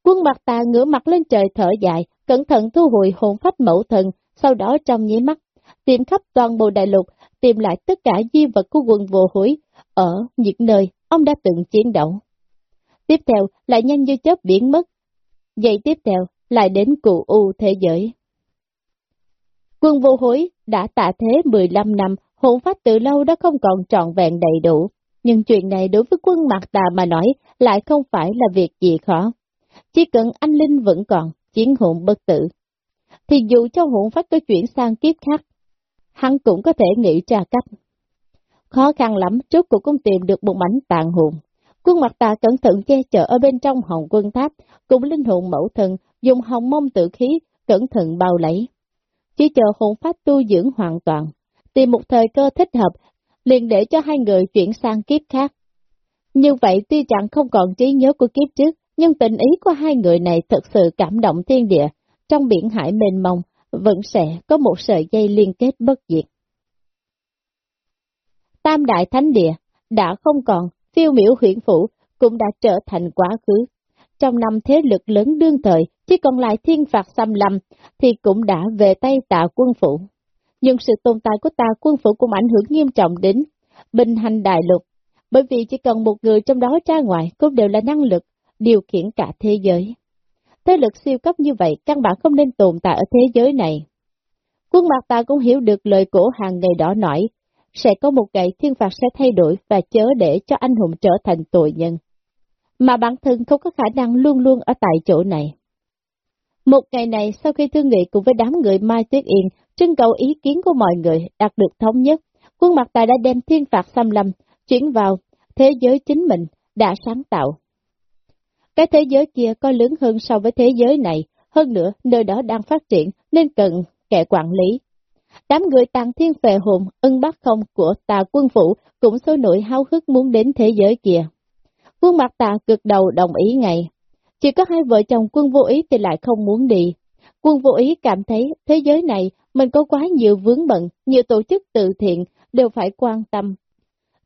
Quân mặt ta ngửa mặt lên trời thở dài, cẩn thận thu hồi hồn phách mẫu thần, sau đó trong nháy mắt, tìm khắp toàn bộ đại lục, tìm lại tất cả di vật của quân vô hối, ở những nơi ông đã từng chiến đấu. Tiếp theo lại nhanh như chớp biến mất. Vậy tiếp theo lại đến cụ u thế giới. Quân vô hối đã tạ thế 15 năm, hồn phách từ lâu đã không còn trọn vẹn đầy đủ, nhưng chuyện này đối với quân Mạc tà mà nói lại không phải là việc gì khó. Chỉ cần anh Linh vẫn còn, chiến hồn bất tử, thì dù cho hồn phách có chuyển sang kiếp khác, hắn cũng có thể nghĩ ra cách. Khó khăn lắm, trước cuộc cũng tìm được một mảnh tàn hồn. Quân mặt tà cẩn thận che chở ở bên trong hồng quân tháp, cùng linh hồn mẫu thần, dùng hồng mông tự khí, cẩn thận bao lấy. Chỉ chờ hồn phách tu dưỡng hoàn toàn, tìm một thời cơ thích hợp, liền để cho hai người chuyển sang kiếp khác. Như vậy tuy chẳng không còn trí nhớ của kiếp trước, nhưng tình ý của hai người này thật sự cảm động thiên địa, trong biển hải mênh mông, vẫn sẽ có một sợi dây liên kết bất diệt. Tam đại thánh địa đã không còn, phiêu miểu huyện phủ cũng đã trở thành quá khứ trong năm thế lực lớn đương thời, chỉ còn lại thiên phạt xâm lâm, thì cũng đã về tay tạ quân phủ. Nhưng sự tồn tại của tạ quân phủ cũng ảnh hưởng nghiêm trọng đến bình hành đại lục, bởi vì chỉ cần một người trong đó ra ngoài cũng đều là năng lực điều khiển cả thế giới. Thế lực siêu cấp như vậy căn bản không nên tồn tại ở thế giới này. Quân mặt ta cũng hiểu được lời cổ hàng ngày đỏ nổi, sẽ có một ngày thiên phạt sẽ thay đổi và chớ để cho anh hùng trở thành tội nhân. Mà bản thân không có khả năng luôn luôn ở tại chỗ này. Một ngày này sau khi thương nghị cùng với đám người Mai Tuyết Yên trưng cầu ý kiến của mọi người đạt được thống nhất, quân mặt tài đã đem thiên phạt xâm lâm chuyển vào thế giới chính mình đã sáng tạo. Cái thế giới kia có lớn hơn so với thế giới này, hơn nữa nơi đó đang phát triển nên cần kẻ quản lý. Đám người tàng thiên phệ hồn, ưng bác không của tà quân phủ cũng sôi nổi háo hức muốn đến thế giới kia. Quân mặt tạ cực đầu đồng ý ngay. Chỉ có hai vợ chồng quân vô ý thì lại không muốn đi. Quân vô ý cảm thấy thế giới này mình có quá nhiều vướng bận, nhiều tổ chức từ thiện đều phải quan tâm.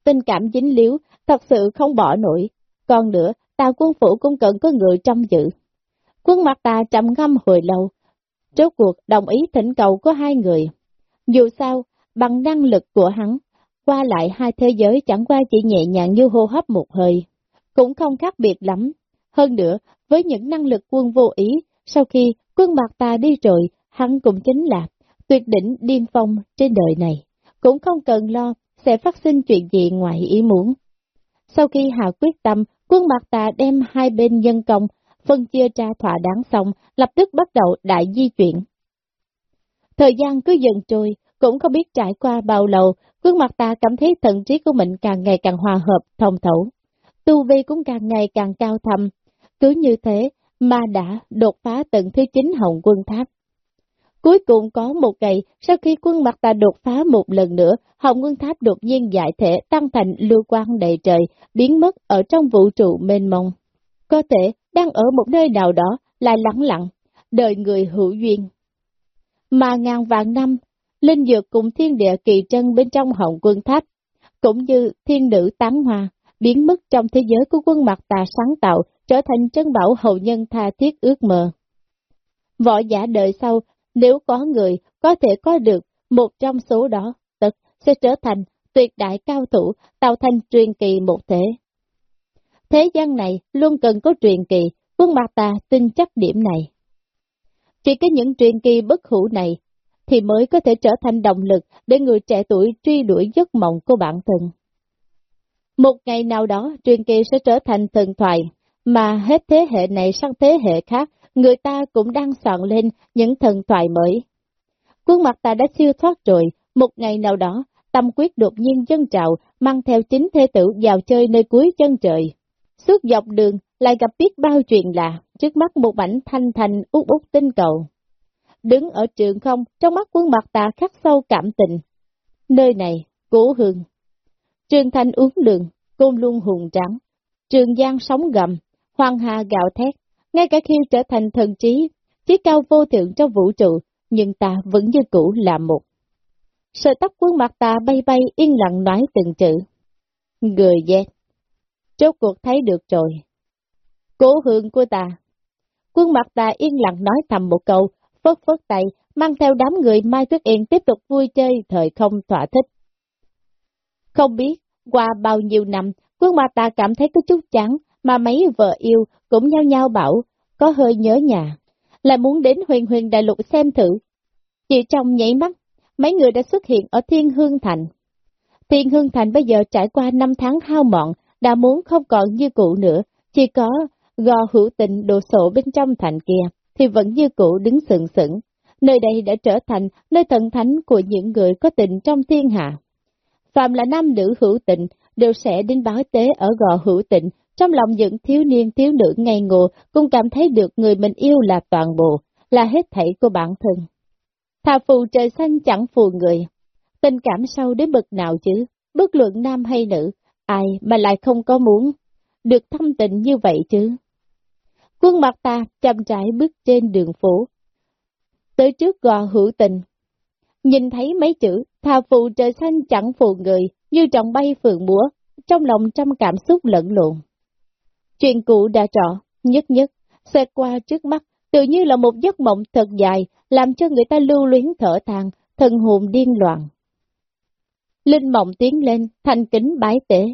Tình cảm dính líu, thật sự không bỏ nổi. Còn nữa, tà quân phủ cũng cần có người trong giữ. Quân mặt tà trầm ngâm hồi lâu. Rốt cuộc đồng ý thỉnh cầu của hai người. Dù sao, bằng năng lực của hắn, qua lại hai thế giới chẳng qua chỉ nhẹ nhàng như hô hấp một hơi, cũng không khác biệt lắm. Hơn nữa, với những năng lực quân vô ý, sau khi quân bạc ta đi rồi, hắn cũng chính là tuyệt đỉnh điên phong trên đời này, cũng không cần lo sẽ phát sinh chuyện gì ngoài ý muốn. Sau khi hạ quyết tâm, quân bạc tà đem hai bên nhân công, phân chia ra thỏa đáng xong, lập tức bắt đầu đại di chuyển. Thời gian cứ dần trôi, cũng không biết trải qua bao lâu, quân mặt ta cảm thấy thần trí của mình càng ngày càng hòa hợp, thông thấu. Tu vi cũng càng ngày càng cao thầm. Cứ như thế mà đã đột phá tầng thứ 9 hồng quân tháp. Cuối cùng có một ngày, sau khi quân mặt ta đột phá một lần nữa, Hồng Quân Tháp đột nhiên giải thể tăng thành lưu quang đầy trời, biến mất ở trong vũ trụ mênh mông. Có thể đang ở một nơi nào đó, lại lắng lặng, đời người hữu duyên. Mà ngàn vạn năm, linh dược cùng thiên địa kỳ trân bên trong hồng quân tháp, cũng như thiên nữ tán hoa, biến mất trong thế giới của quân mặt tà sáng tạo, trở thành chân bảo hậu nhân tha thiết ước mơ. Võ giả đời sau, nếu có người có thể có được một trong số đó, tất sẽ trở thành tuyệt đại cao thủ, tạo thành truyền kỳ một thể. Thế gian này luôn cần có truyền kỳ, quân mặt tà tin chắc điểm này. Chỉ có những truyền kỳ bất hữu này thì mới có thể trở thành động lực để người trẻ tuổi truy đuổi giấc mộng của bản thân. Một ngày nào đó, truyền kỳ sẽ trở thành thần thoại, mà hết thế hệ này sang thế hệ khác, người ta cũng đang soạn lên những thần thoại mới. Quân mặt ta đã siêu thoát rồi, một ngày nào đó, tâm quyết đột nhiên dân trào, mang theo chính thế tử vào chơi nơi cuối chân trời. Suốt dọc đường, lại gặp biết bao chuyện lạ, trước mắt một mảnh thanh thành út út tinh cầu. Đứng ở trường không, trong mắt quân mặt ta khắc sâu cảm tình. Nơi này, cổ hương. Trường thanh uống đường, côn luân hùng trắng. Trường giang sóng gầm, hoàng hà gạo thét. Ngay cả khi trở thành thần trí, trí cao vô thượng trong vũ trụ, nhưng ta vẫn như cũ là một. Sợi tóc quân mặt ta bay bay yên lặng nói từng chữ. Người dẹt. Chốt cuộc thấy được rồi. Cố hương của ta. Quân mặt ta yên lặng nói thầm một câu, phớt phớt tay, mang theo đám người Mai Tuyết Yên tiếp tục vui chơi thời không thỏa thích. Không biết, qua bao nhiêu năm, quân ma ta cảm thấy có chút chán, mà mấy vợ yêu cũng nhau nhau bảo, có hơi nhớ nhà, là muốn đến huyền huyền đại lục xem thử. Chỉ trong nhảy mắt, mấy người đã xuất hiện ở Thiên Hương Thành. Thiên Hương Thành bây giờ trải qua năm tháng hao mọn, đã muốn không còn như cũ nữa, chỉ có gò hữu tình đồ sộ bên trong thành kia, thì vẫn như cũ đứng sừng sững. Nơi đây đã trở thành nơi thần thánh của những người có tình trong thiên hạ. Phạm là nam nữ hữu tình, đều sẽ đến báo tế ở gò hữu tình, trong lòng những thiếu niên thiếu nữ ngây ngô cũng cảm thấy được người mình yêu là toàn bộ, là hết thảy của bản thân. Thà phù trời xanh chẳng phù người, tình cảm sâu đến bực nào chứ, bất luận nam hay nữ, ai mà lại không có muốn, được thâm tình như vậy chứ. Quân mặt ta chậm rãi bước trên đường phố, tới trước gò hữu tình. Nhìn thấy mấy chữ, thà phù trời xanh chẳng phù người, như trọng bay phượng múa, trong lòng trăm cảm xúc lẫn lộn. Chuyện cũ đã trọ, nhất nhất, xoẹt qua trước mắt, tự như là một giấc mộng thật dài, làm cho người ta lưu luyến thở than, thần hồn điên loạn. Linh mộng tiến lên, thành kính bái tế.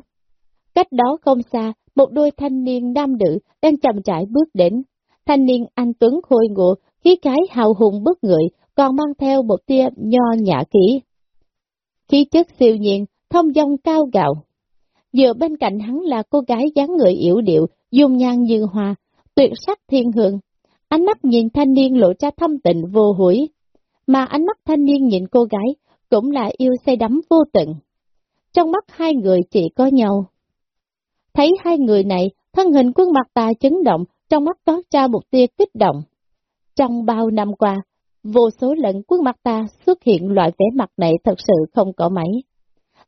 Cách đó không xa, một đôi thanh niên nam nữ đang chậm trải bước đến. Thanh niên anh Tuấn khôi ngộ, khí cái hào hùng bước người, còn mang theo một tia nho nhã kỹ. Khí chất siêu nhiên, thông dong cao gạo. Vừa bên cạnh hắn là cô gái dáng người yếu điệu, dung nhan như hoa, tuyệt sắc thiên hương. Ánh mắt nhìn thanh niên lộ ra thâm tình vô hủy, mà ánh mắt thanh niên nhìn cô gái cũng là yêu say đắm vô tận. Trong mắt hai người chỉ có nhau. Thấy hai người này, thân hình quân mặt ta chấn động, trong mắt có ra một tia kích động. Trong bao năm qua, vô số lần quân mặt ta xuất hiện loại vẻ mặt này thật sự không có mấy.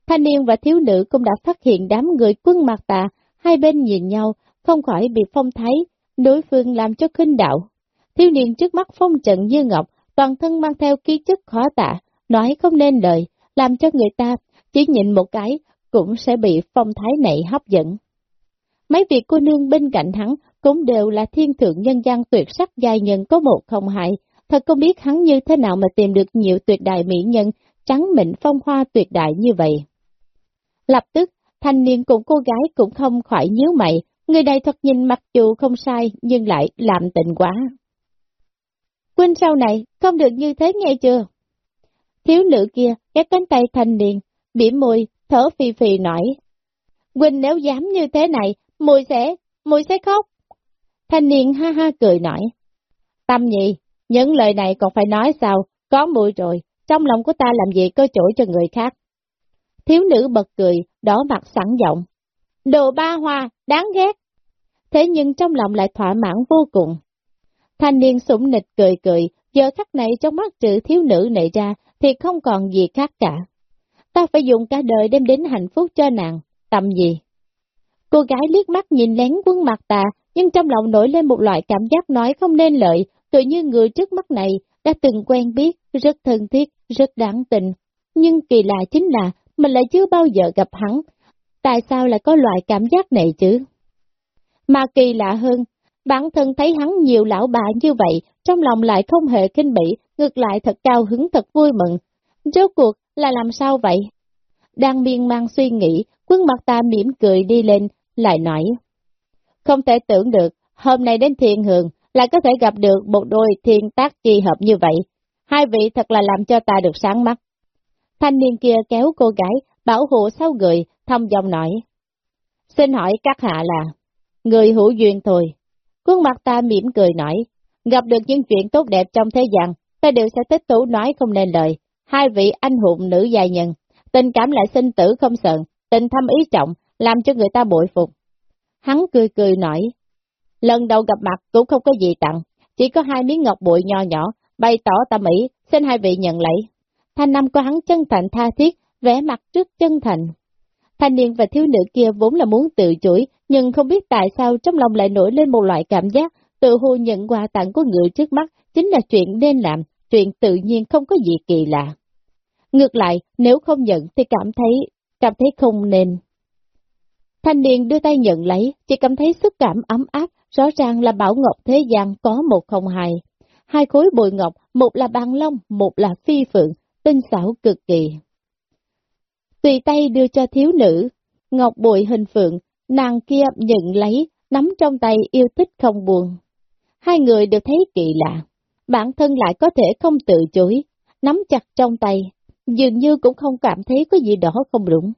Thanh niên và thiếu nữ cũng đã phát hiện đám người quân mặt ta hai bên nhìn nhau, không khỏi bị phong thái, đối phương làm cho khinh đạo. Thiếu niên trước mắt phong trận như ngọc, toàn thân mang theo ký chất khó tả, nói không nên lời, làm cho người ta chỉ nhìn một cái cũng sẽ bị phong thái này hấp dẫn. Mấy vị cô nương bên cạnh hắn cũng đều là thiên thượng nhân gian tuyệt sắc giai nhân có một không hại, thật không biết hắn như thế nào mà tìm được nhiều tuyệt đại mỹ nhân, trắng mịn phong hoa tuyệt đại như vậy. Lập tức, thanh niên cùng cô gái cũng không khỏi nhíu mày, người này thật nhìn mặc dù không sai nhưng lại làm tình quá. Quên sau này, không được như thế nghe chưa? Thiếu nữ kia, cái cánh tay thanh niên, bỉm môi, thở phì phì nói. quỳnh nếu dám như thế này, mùi sẽ, mùi sẽ khóc. Thanh niên ha ha cười nói. Tâm nhị, những lời này còn phải nói sao, có mùi rồi, trong lòng của ta làm gì có chỗ cho người khác. Thiếu nữ bật cười, đỏ mặt sẵn giọng. Đồ ba hoa, đáng ghét. Thế nhưng trong lòng lại thỏa mãn vô cùng. Thanh niên sủng nịch cười cười, giờ khắc này trong mắt trừ thiếu nữ này ra thì không còn gì khác cả. Ta phải dùng cả đời đem đến hạnh phúc cho nàng, tầm gì? Cô gái liếc mắt nhìn lén quân mặt ta, nhưng trong lòng nổi lên một loại cảm giác nói không nên lợi, tự như người trước mắt này đã từng quen biết, rất thân thiết, rất đáng tình. Nhưng kỳ lạ chính là mình lại chưa bao giờ gặp hắn. Tại sao lại có loại cảm giác này chứ? Mà kỳ lạ hơn, bản thân thấy hắn nhiều lão bà như vậy, trong lòng lại không hề kinh bỉ, ngược lại thật cao hứng thật vui mừng. Rốt cuộc là làm sao vậy? Đang miên man suy nghĩ, quân mặt ta mỉm cười đi lên, lại nói. Không thể tưởng được, hôm nay đến thiên hường, là có thể gặp được một đôi thiên tác kỳ hợp như vậy. Hai vị thật là làm cho ta được sáng mắt. Thanh niên kia kéo cô gái, bảo hộ sau người, thăm dòng nói. Xin hỏi các hạ là, người hữu duyên thôi. Khuôn mặt ta mỉm cười nói, gặp được những chuyện tốt đẹp trong thế gian, ta đều sẽ tích tủ nói không nên lời. Hai vị anh hùng nữ dài nhân, tình cảm lại sinh tử không sợ, tình thâm ý trọng, làm cho người ta bội phục. Hắn cười cười nói, lần đầu gặp mặt cũng không có gì tặng, chỉ có hai miếng ngọc bụi nho nhỏ, bày tỏ tâm ý, xin hai vị nhận lấy. Thanh năm của hắn chân thành tha thiết, vẽ mặt trước chân thành. Thanh niên và thiếu nữ kia vốn là muốn tự chuỗi, nhưng không biết tại sao trong lòng lại nổi lên một loại cảm giác, tự hồ nhận quà tặng của người trước mắt chính là chuyện nên làm, chuyện tự nhiên không có gì kỳ lạ. Ngược lại, nếu không nhận thì cảm thấy, cảm thấy không nên. Thanh niên đưa tay nhận lấy, chỉ cảm thấy xúc cảm ấm áp, rõ ràng là bảo ngọc thế gian có một không hai. Hai khối bồi ngọc, một là bàn long, một là phi phượng, tinh xảo cực kỳ. Tùy tay đưa cho thiếu nữ, ngọc bội hình phượng, nàng kia nhận lấy, nắm trong tay yêu thích không buồn. Hai người đều thấy kỳ lạ, bản thân lại có thể không tự chối, nắm chặt trong tay, dường như cũng không cảm thấy có gì đó không đúng.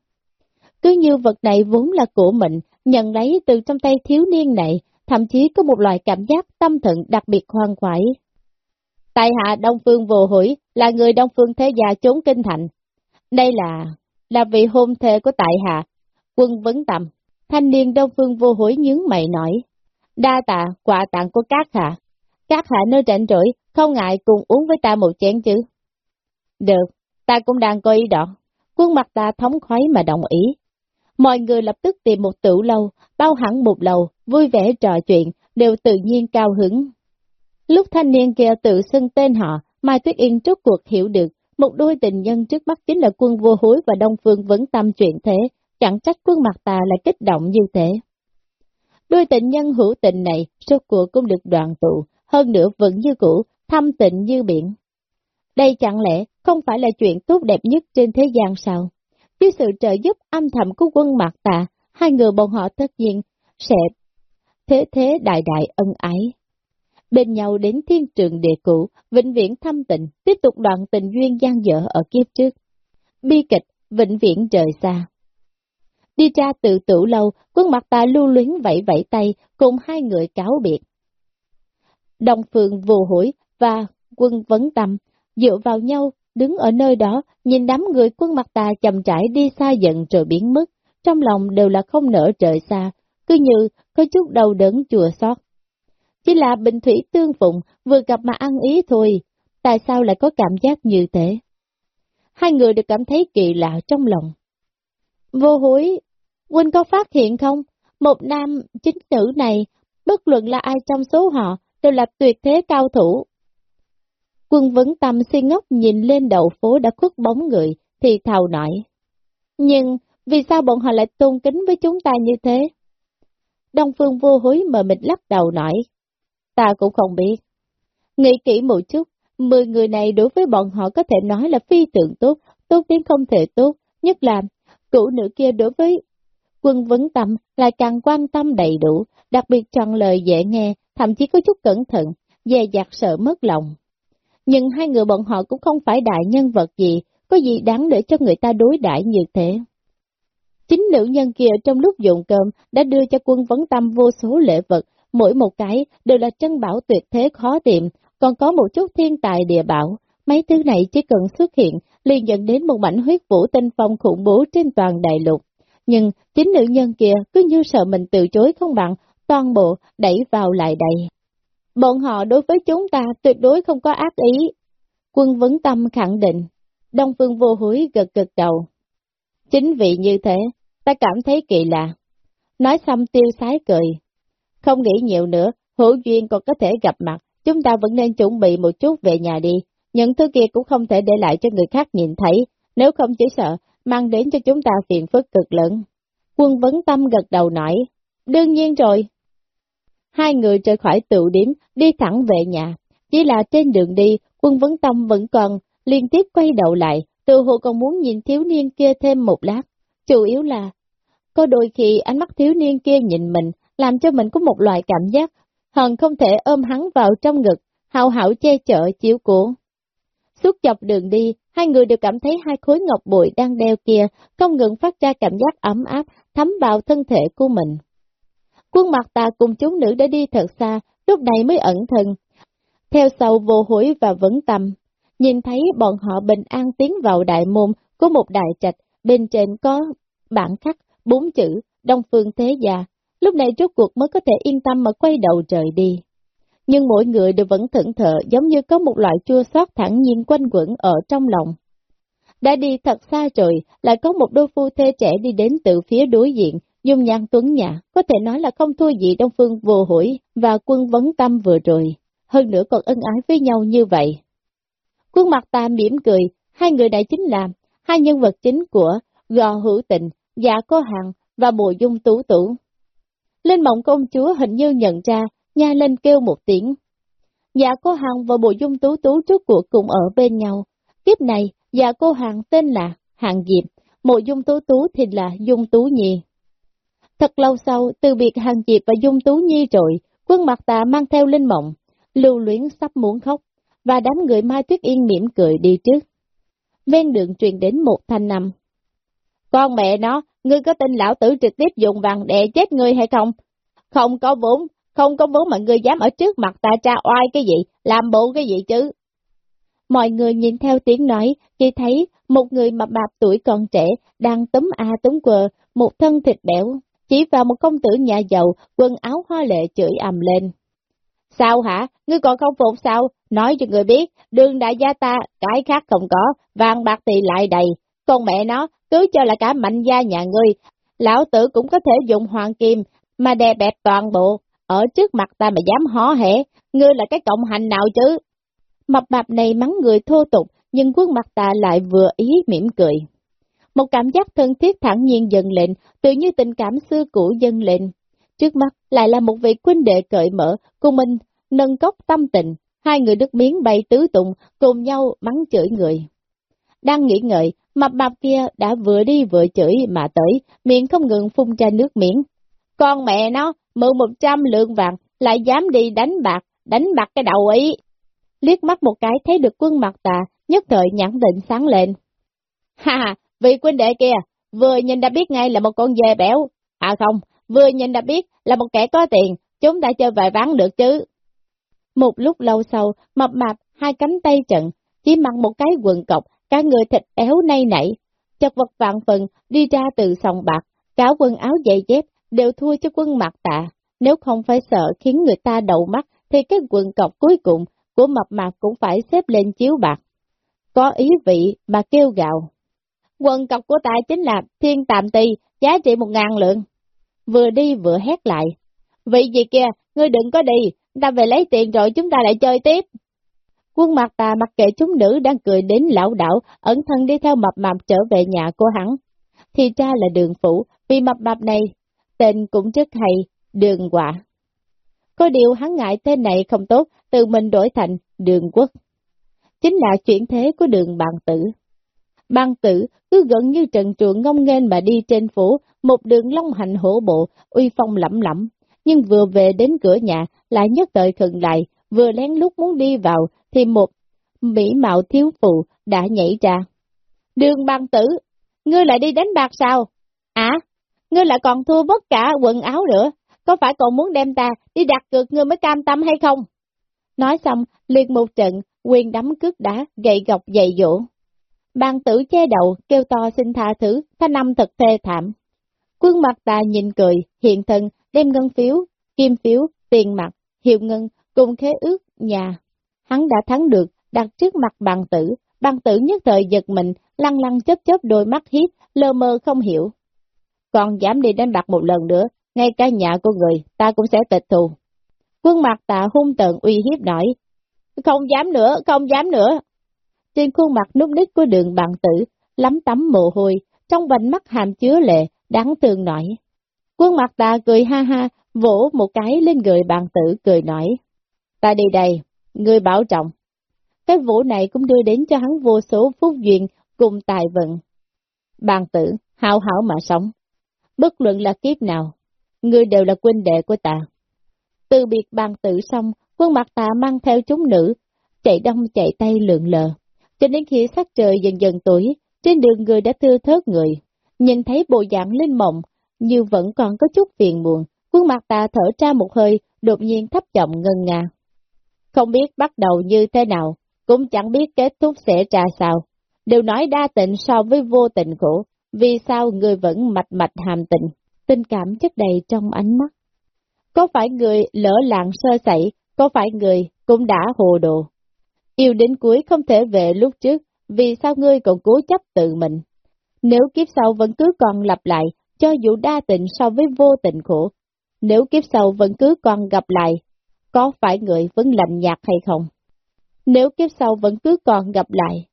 Cứ như vật này vốn là của mình, nhận lấy từ trong tay thiếu niên này, thậm chí có một loại cảm giác tâm thận đặc biệt hoang khoái. Tại hạ Đông Phương Vô Hủy là người Đông Phương Thế Gia trốn kinh thành. Đây là, là vị hôn thê của tại hạ, quân vấn tầm. Thanh niên Đông Phương Vô Hủy nhướng mày nói. Đa tạ, quà tặng của các hạ. Các hạ nơi rảnh rỗi, không ngại cùng uống với ta một chén chứ. Được, ta cũng đang có ý đó. Quân mặt ta thống khoái mà đồng ý. Mọi người lập tức tìm một tửu lâu, bao hẳn một lầu, vui vẻ trò chuyện, đều tự nhiên cao hứng. Lúc thanh niên kia tự xưng tên họ, Mai Tuyết Yên trước cuộc hiểu được, một đôi tình nhân trước mắt chính là quân vô hối và Đông Phương vấn tâm chuyện thế, chẳng trách quân mặt tà lại kích động như thế. Đôi tình nhân hữu tình này, rốt cuộc cũng được đoàn tụ, hơn nữa vẫn như cũ, thâm tịnh như biển. Đây chẳng lẽ không phải là chuyện tốt đẹp nhất trên thế gian sao? Với sự trợ giúp âm thầm của quân Mạc Tà, hai người bọn họ tất nhiên sẽ thế thế đại đại ân ái. Bên nhau đến thiên trường địa cũ, vĩnh viễn thâm tình, tiếp tục đoạn tình duyên gian dở ở kiếp trước. Bi kịch, vĩnh viễn rời xa. Đi ra từ tử lâu, quân mặt ta lưu luyến vẫy vẫy tay, cùng hai người cáo biệt. Đồng Phương vô hối và quân vấn tâm, dựa vào nhau, đứng ở nơi đó, nhìn đám người quân mặt ta chậm trải đi xa dần rồi biến mất, trong lòng đều là không nở trời xa, cứ như có chút đau đớn chùa xót. Chỉ là bình thủy tương phụng, vừa gặp mà ăn ý thôi, tại sao lại có cảm giác như thế? Hai người đều cảm thấy kỳ lạ trong lòng. Vô hối, Huynh có phát hiện không? Một nam chính nữ này, bất luận là ai trong số họ, đều là tuyệt thế cao thủ. Quân vấn tâm si ngốc nhìn lên đầu phố đã khuất bóng người, thì thào nói. Nhưng, vì sao bọn họ lại tôn kính với chúng ta như thế? Đông Phương vô hối mờ mịt lắc đầu nói. Ta cũng không biết. Nghĩ kỹ một chút, mười người này đối với bọn họ có thể nói là phi tượng tốt, tốt đến không thể tốt, nhất là cụ nữ kia đối với quân vấn tâm là càng quan tâm đầy đủ, đặc biệt chọn lời dễ nghe, thậm chí có chút cẩn thận, dè dặt sợ mất lòng. Nhưng hai người bọn họ cũng không phải đại nhân vật gì, có gì đáng để cho người ta đối đãi như thế. Chính nữ nhân kia trong lúc dụng cơm đã đưa cho quân vấn tâm vô số lễ vật, mỗi một cái đều là chân bảo tuyệt thế khó tìm, còn có một chút thiên tài địa bảo. Mấy thứ này chỉ cần xuất hiện, liền dẫn đến một mảnh huyết vũ tinh phong khủng bố trên toàn đại lục. Nhưng chính nữ nhân kia cứ như sợ mình từ chối không bằng, toàn bộ đẩy vào lại đầy. Bọn họ đối với chúng ta tuyệt đối không có ác ý. Quân vấn tâm khẳng định, Đông Phương vô hối gật gật đầu. Chính vì như thế, ta cảm thấy kỳ lạ. Nói xong tiêu sái cười. Không nghĩ nhiều nữa, hữu duyên còn có thể gặp mặt, chúng ta vẫn nên chuẩn bị một chút về nhà đi. Những thứ kia cũng không thể để lại cho người khác nhìn thấy, nếu không chỉ sợ, mang đến cho chúng ta phiền phức cực lớn. Quân vấn tâm gật đầu nói, đương nhiên rồi. Hai người rời khỏi tự điểm, đi thẳng về nhà. Chỉ là trên đường đi, quân vấn tâm vẫn còn liên tiếp quay đầu lại, tự hồ còn muốn nhìn thiếu niên kia thêm một lát. Chủ yếu là, có đôi khi ánh mắt thiếu niên kia nhìn mình, làm cho mình có một loại cảm giác, hờn không thể ôm hắn vào trong ngực, hào hảo che chở chiếu cố. Suốt dọc đường đi, hai người đều cảm thấy hai khối ngọc bụi đang đeo kia, không ngừng phát ra cảm giác ấm áp, thấm vào thân thể của mình. Quân mặt ta cùng chúng nữ đã đi thật xa, lúc này mới ẩn thân. Theo sau vô hối và vấn tâm, nhìn thấy bọn họ bình an tiến vào đại môn của một đại trạch, bên trên có bản khắc, bốn chữ, Đông Phương Thế Gia. Lúc này rốt cuộc mới có thể yên tâm mà quay đầu trời đi. Nhưng mỗi người đều vẫn thẫn thờ giống như có một loại chua xót thẳng nhiên quanh quẩn ở trong lòng. Đã đi thật xa rồi, lại có một đôi phu thê trẻ đi đến từ phía đối diện, dung nhan tuấn nhã, có thể nói là không thua gì Đông Phương vô hủy và quân vấn tâm vừa rồi. Hơn nữa còn ân ái với nhau như vậy. Quân mặt ta mỉm cười, hai người đại chính là hai nhân vật chính của Gò Hữu Tịnh, Dạ Cô Hằng và Mùa Dung Tú Tú. Lên mộng công chúa hình như nhận ra, nha lên kêu một tiếng. Dạ Cô Hằng và Mùa Dung Tú Tú trước cuộc cùng ở bên nhau. Tiếp này, Dạ Cô Hằng tên là Hằng Diệp, Mùa Dung Tú Tú thì là Dung Tú Nhi. Thật lâu sau, từ biệt hàng Diệp và Dung Tú Nhi rồi, quân mặt tà mang theo linh mộng, lưu luyến sắp muốn khóc, và đám người Mai Tuyết Yên mỉm cười đi trước. Ven đường truyền đến một thanh năm. Con mẹ nó, ngươi có tin lão tử trực tiếp dùng vàng đè chết ngươi hay không? Không có vốn, không có vốn mà ngươi dám ở trước mặt ta tra oai cái gì, làm bộ cái gì chứ? Mọi người nhìn theo tiếng nói, chỉ thấy một người mập mạp tuổi còn trẻ, đang túm a túm quờ, một thân thịt bẻo, chỉ vào một công tử nhà giàu, quần áo hoa lệ chửi ầm lên. Sao hả? Ngươi còn không phục sao? Nói cho người biết, đường đại gia ta, cái khác không có, vàng bạc thì lại đầy. Con mẹ nó, cứ cho là cả mạnh gia nhà ngươi, lão tử cũng có thể dùng hoàng kim, mà đè bẹp toàn bộ, ở trước mặt ta mà dám hó hẻ, ngươi là cái cộng hành nào chứ? Mập mạp này mắng người thô tục, nhưng khuôn mặt ta lại vừa ý mỉm cười. Một cảm giác thân thiết thẳng nhiên dần lên, tự như tình cảm xưa cũ dâng lên. Trước mắt lại là một vị quân đệ cởi mở, cùng mình nâng cốc tâm tình, hai người đứt miếng bay tứ tụng, cùng nhau mắng chửi người. Đang nghĩ ngợi, mập mạp kia đã vừa đi vừa chửi mà tới, miệng không ngừng phun ra nước miếng. Con mẹ nó, mượn một trăm lượng vàng, lại dám đi đánh bạc, đánh bạc cái đầu ý. Liếc mắt một cái thấy được quân mặt tà, nhất thời nhãn định sáng lên. Ha ha, vị quân đệ kia, vừa nhìn đã biết ngay là một con dê béo. À không, vừa nhìn đã biết là một kẻ có tiền, chúng ta chơi vài ván được chứ. Một lúc lâu sau, mập mạp, hai cánh tay trận, chỉ mặc một cái quần cọc, cả người thịt éo nay nảy, chật vật vạn phần đi ra từ sòng bạc, cả quần áo giày dép đều thua cho quân mặt tạ. Nếu không phải sợ khiến người ta đầu mắt, thì cái quần cọc cuối cùng của mập mạp cũng phải xếp lên chiếu bạc. Có ý vị mà kêu gạo. Quần cọc của ta chính là thiên tạm tì, giá trị một ngàn lượng. Vừa đi vừa hét lại. Vị gì kia, ngươi đừng có đi, ta về lấy tiền rồi chúng ta lại chơi tiếp. Quân mặt ta mặc kệ chúng nữ đang cười đến lão đảo, ẩn thân đi theo mập mạp trở về nhà của hắn. Thì ra là đường phủ, vì mập mạp này, tên cũng rất hay, đường quả. Có điều hắn ngại tên này không tốt, từ mình đổi thành đường quốc. Chính là chuyển thế của đường bàn tử. Bàn tử cứ gần như trần truộng ngông nghênh mà đi trên phố, một đường long hành hổ bộ, uy phong lẫm lẫm. Nhưng vừa về đến cửa nhà, lại nhất thời khừng lại, vừa lén lút muốn đi vào, thì một mỹ mạo thiếu phụ đã nhảy ra. Đường bàn tử, ngươi lại đi đánh bạc sao? À, ngươi lại còn thua mất cả quần áo nữa, có phải còn muốn đem ta đi đặt cược ngươi mới cam tâm hay không? Nói xong, liền một trận, quyền đấm cước đá, gậy gọc dày dỗ. Bàn tử che đầu, kêu to xin tha thứ, thanh âm thật thê thảm. Quân mặt ta nhìn cười, hiện thân, đem ngân phiếu, kim phiếu, tiền mặt, hiệu ngân, cùng khế ước, nhà. Hắn đã thắng được, đặt trước mặt bàn tử, bàn tử nhất thời giật mình, lăng lăng chớp chớp đôi mắt hiếp, lơ mơ không hiểu. Còn dám đi đánh bạc một lần nữa, ngay cả nhà của người, ta cũng sẽ tịch thù. Quân mặt tạ hung tợn uy hiếp nói, không dám nữa, không dám nữa. Trên khuôn mặt nút nít của đường bàn tử, lắm tắm mồ hôi, trong vành mắt hàm chứa lệ, đáng thương nổi. Quân mặt ta cười ha ha, vỗ một cái lên người bàn tử cười nói, ta đi đây, người bảo trọng. Cái vũ này cũng đưa đến cho hắn vô số phúc duyên cùng tài vận. Bàn tử, hảo hảo mà sống. Bất luận là kiếp nào, người đều là quân đệ của ta. Từ biệt bàn tử xong, quân mặt ta mang theo chúng nữ, chạy đông chạy tay lượn lờ. Cho đến khi sắc trời dần dần tuổi, trên đường người đã thưa thớt người. Nhìn thấy bộ dạng linh mộng, như vẫn còn có chút phiền muộn, quân mặt ta thở ra một hơi, đột nhiên thấp giọng ngân nga. Không biết bắt đầu như thế nào, cũng chẳng biết kết thúc sẽ ra sao. Đều nói đa tình so với vô tình khổ, vì sao người vẫn mạch mạch hàm tình, tình cảm chất đầy trong ánh mắt. Có phải người lỡ làng sơ sẩy, có phải người cũng đã hồ đồ. Yêu đến cuối không thể về lúc trước, vì sao ngươi còn cố chấp tự mình. Nếu kiếp sau vẫn cứ còn lặp lại, cho dù đa tình so với vô tình khổ, nếu kiếp sau vẫn cứ còn gặp lại, có phải người vẫn lạnh nhạt hay không? Nếu kiếp sau vẫn cứ còn gặp lại,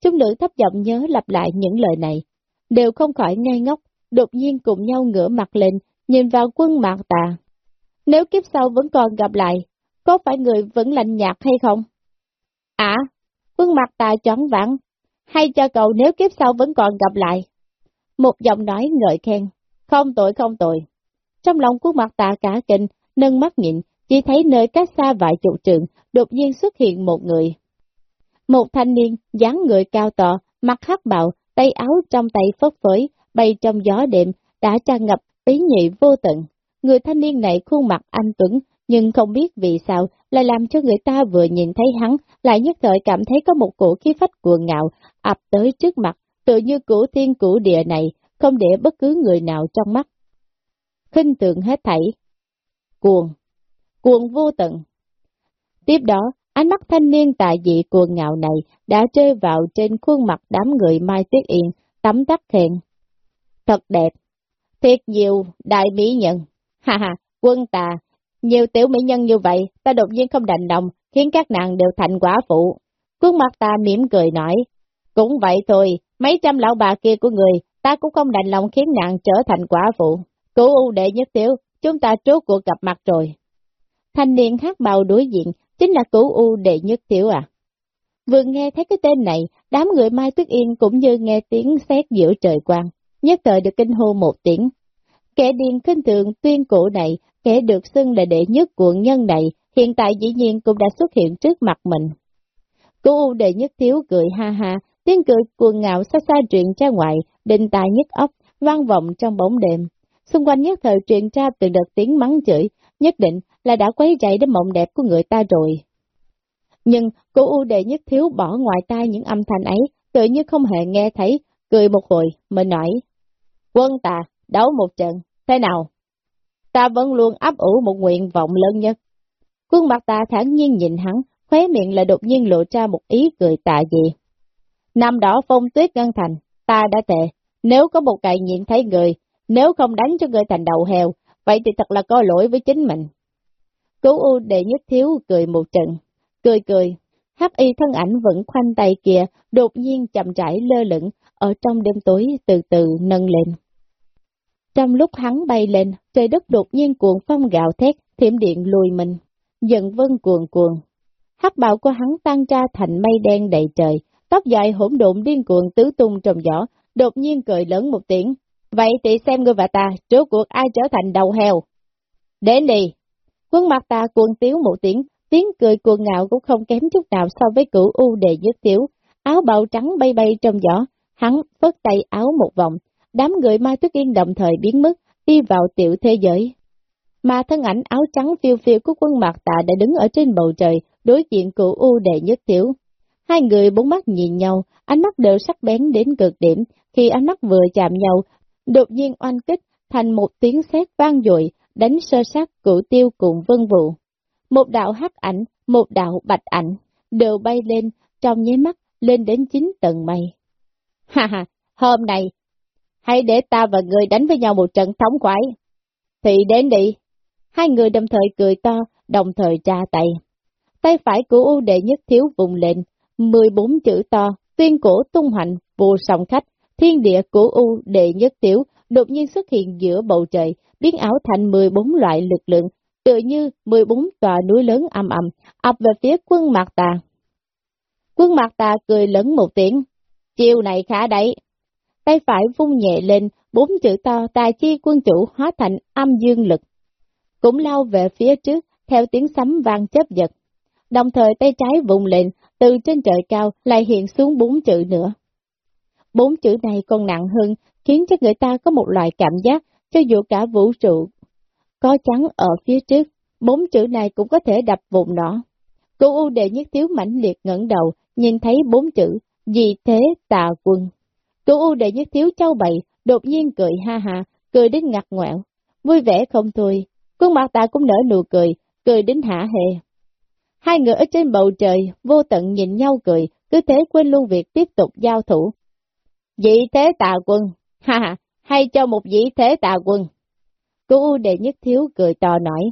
chúng nữ thấp giọng nhớ lặp lại những lời này, đều không khỏi ngay ngốc, đột nhiên cùng nhau ngửa mặt lên, nhìn vào quân mạc tà. Nếu kiếp sau vẫn còn gặp lại, có phải người vẫn lạnh nhạt hay không? À, quân mặt tà chóng vãng, hay cho cậu nếu kiếp sau vẫn còn gặp lại. Một giọng nói ngợi khen, không tội không tội. Trong lòng quân mặt tà cả kinh, nâng mắt nhịn, chỉ thấy nơi cách xa vài chục trường, đột nhiên xuất hiện một người. Một thanh niên, dáng người cao to, mặt hắc bạo, tay áo trong tay phất phới, bay trong gió đêm, đã tràn ngập ý nhị vô tận. Người thanh niên này khuôn mặt anh Tuấn, nhưng không biết vì sao lại làm cho người ta vừa nhìn thấy hắn, lại nhất thời cảm thấy có một cổ khí phách cuồng ngạo ập tới trước mặt, tự như cửu thiên cửu địa này, không để bất cứ người nào trong mắt. khinh tượng hết thảy. Cuồng. Cuồng vô tận. Tiếp đó, ánh mắt thanh niên tại dị cuồng ngạo này đã rơi vào trên khuôn mặt đám người Mai Tuyết Yên, tắm tắt khen. Thật đẹp. Thiệt nhiều đại mỹ nhân. Ha ha, quân tà, nhiều tiểu mỹ nhân như vậy, ta đột nhiên không đành lòng, khiến các nàng đều thành quả phụ. Khuôn mặt ta mỉm cười nói, cũng vậy thôi, mấy trăm lão bà kia của người, ta cũng không đành lòng khiến nàng trở thành quả phụ. Cứu ưu đệ nhất tiểu, chúng ta trốt cuộc gặp mặt rồi. Thanh niên hát bào đối diện, chính là cửu U đệ nhất tiểu à. Vừa nghe thấy cái tên này, đám người Mai Tuyết Yên cũng như nghe tiếng xét giữa trời quang, nhất thời được kinh hô một tiếng. Kẻ điên khinh thường tuyên cổ này, kẻ được xưng là đệ nhất quận nhân này, hiện tại dĩ nhiên cũng đã xuất hiện trước mặt mình. Cô U đệ nhất thiếu cười ha ha, tiếng cười cuồng ngạo xa xa truyền ra ngoài, định tài nhất ốc, vang vọng trong bóng đêm. Xung quanh nhất thời truyền ra từng đợt tiếng mắng chửi, nhất định là đã quấy rầy đến mộng đẹp của người ta rồi. Nhưng cô U đệ nhất thiếu bỏ ngoài tai những âm thanh ấy, tự như không hề nghe thấy, cười một hồi, mới nói. Quân ta đấu một trận, thế nào? Ta vẫn luôn ấp ủ một nguyện vọng lớn nhất. khuôn mặt ta thản nhiên nhìn hắn, khóe miệng lại đột nhiên lộ ra một ý cười tạ dị. Năm đó phong tuyết ngân thành, ta đã tệ, nếu có một cài nhìn thấy người, nếu không đánh cho người thành đầu heo, vậy thì thật là có lỗi với chính mình. Cố U đệ nhất thiếu cười một trận, cười cười, hắc y thân ảnh vẫn khoanh tay kia, đột nhiên chậm rãi lơ lửng, ở trong đêm tối từ từ nâng lên. Trong lúc hắn bay lên, trời đất đột nhiên cuộn phong gạo thét, thiểm điện lùi mình, giận vân cuồn cuồn. Hắc bào của hắn tan ra thành mây đen đầy trời, tóc dài hỗn độn điên cuồng tứ tung trong gió, đột nhiên cười lớn một tiếng. Vậy thì xem ngươi và ta, trước cuộc ai trở thành đầu heo. Đến đi! Quân mặt ta cuồng tiếu một tiếng, tiếng cười cuồng ngạo cũng không kém chút nào so với cửu u đề nhất tiếu. Áo bào trắng bay bay trong gió, hắn phất tay áo một vòng, đám người Mai Tuyết Yên đồng thời biến mất, đi vào tiểu thế giới. Mà thân ảnh áo trắng phiêu phiêu của quân mặt tạ đã đứng ở trên bầu trời, đối diện cửu u đệ nhất tiểu. Hai người bốn mắt nhìn nhau, ánh mắt đều sắc bén đến cực điểm, khi ánh mắt vừa chạm nhau, đột nhiên oanh kích thành một tiếng sét vang dội, đánh sơ sát cửu tiêu cùng vân vụ. Một đạo hắc ảnh, một đạo bạch ảnh, đều bay lên, trong nháy mắt, lên đến chín tầng mây. Ha ha, hôm nay, hãy để ta và người đánh với nhau một trận thống quái. Thì đến đi. Hai người đồng thời cười to, đồng thời ra tay. Tay phải của U đệ nhất thiếu vùng lên, 14 chữ to, tuyên cổ tung hoành, vô song khách, thiên địa của U đệ nhất thiếu đột nhiên xuất hiện giữa bầu trời, biến ảo thành 14 loại lực lượng, tựa như 14 tòa núi lớn âm ầm, ập về phía quân Mạc Tà. Quân Mạc Tà cười lớn một tiếng, chiều này khá đấy. Tay phải vung nhẹ lên, bốn chữ to tài chi quân chủ hóa thành âm dương lực. Cũng lao về phía trước, theo tiếng sấm vang chấp giật. Đồng thời tay trái vùng lên, từ trên trời cao lại hiện xuống bốn chữ nữa. Bốn chữ này còn nặng hơn, khiến cho người ta có một loại cảm giác, cho dù cả vũ trụ có trắng ở phía trước, bốn chữ này cũng có thể đập vùng nó. Cô U đệ nhất thiếu mãnh liệt ngẩng đầu, nhìn thấy bốn chữ, gì thế tà quân. Cô U đệ nhất thiếu châu bậy, đột nhiên cười ha ha, cười đến ngặt ngoẹo, vui vẻ không thôi. Quân mặt ta cũng nở nụ cười, cười đến hả hề. Hai người ở trên bầu trời, vô tận nhìn nhau cười, cứ thế quên luôn việc tiếp tục giao thủ. Dị thế tà quân, ha ha, hay cho một dĩ thế tà quân. Cô U đệ nhất thiếu cười to nói,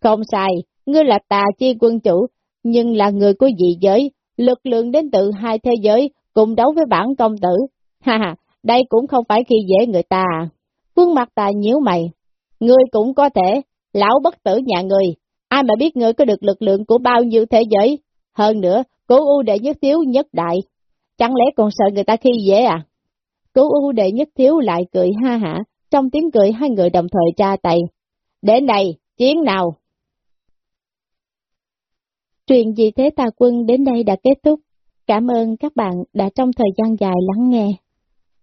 không sai, ngươi là tà chi quân chủ, nhưng là người của dị giới, lực lượng đến từ hai thế giới, cùng đấu với bản công tử. Ha ha, đây cũng không phải khi dễ người ta à. Quân mặt tà nhíu mày, ngươi cũng có thể, lão bất tử nhà người, ai mà biết ngươi có được lực lượng của bao nhiêu thế giới. Hơn nữa, cố ưu đệ nhất thiếu nhất đại, chẳng lẽ còn sợ người ta khi dễ à? Cố ưu đệ nhất thiếu lại cười ha hả, trong tiếng cười hai người đồng thời tra tay. Đến đây, chiến nào! Truyền gì thế tà quân đến đây đã kết thúc. Cảm ơn các bạn đã trong thời gian dài lắng nghe.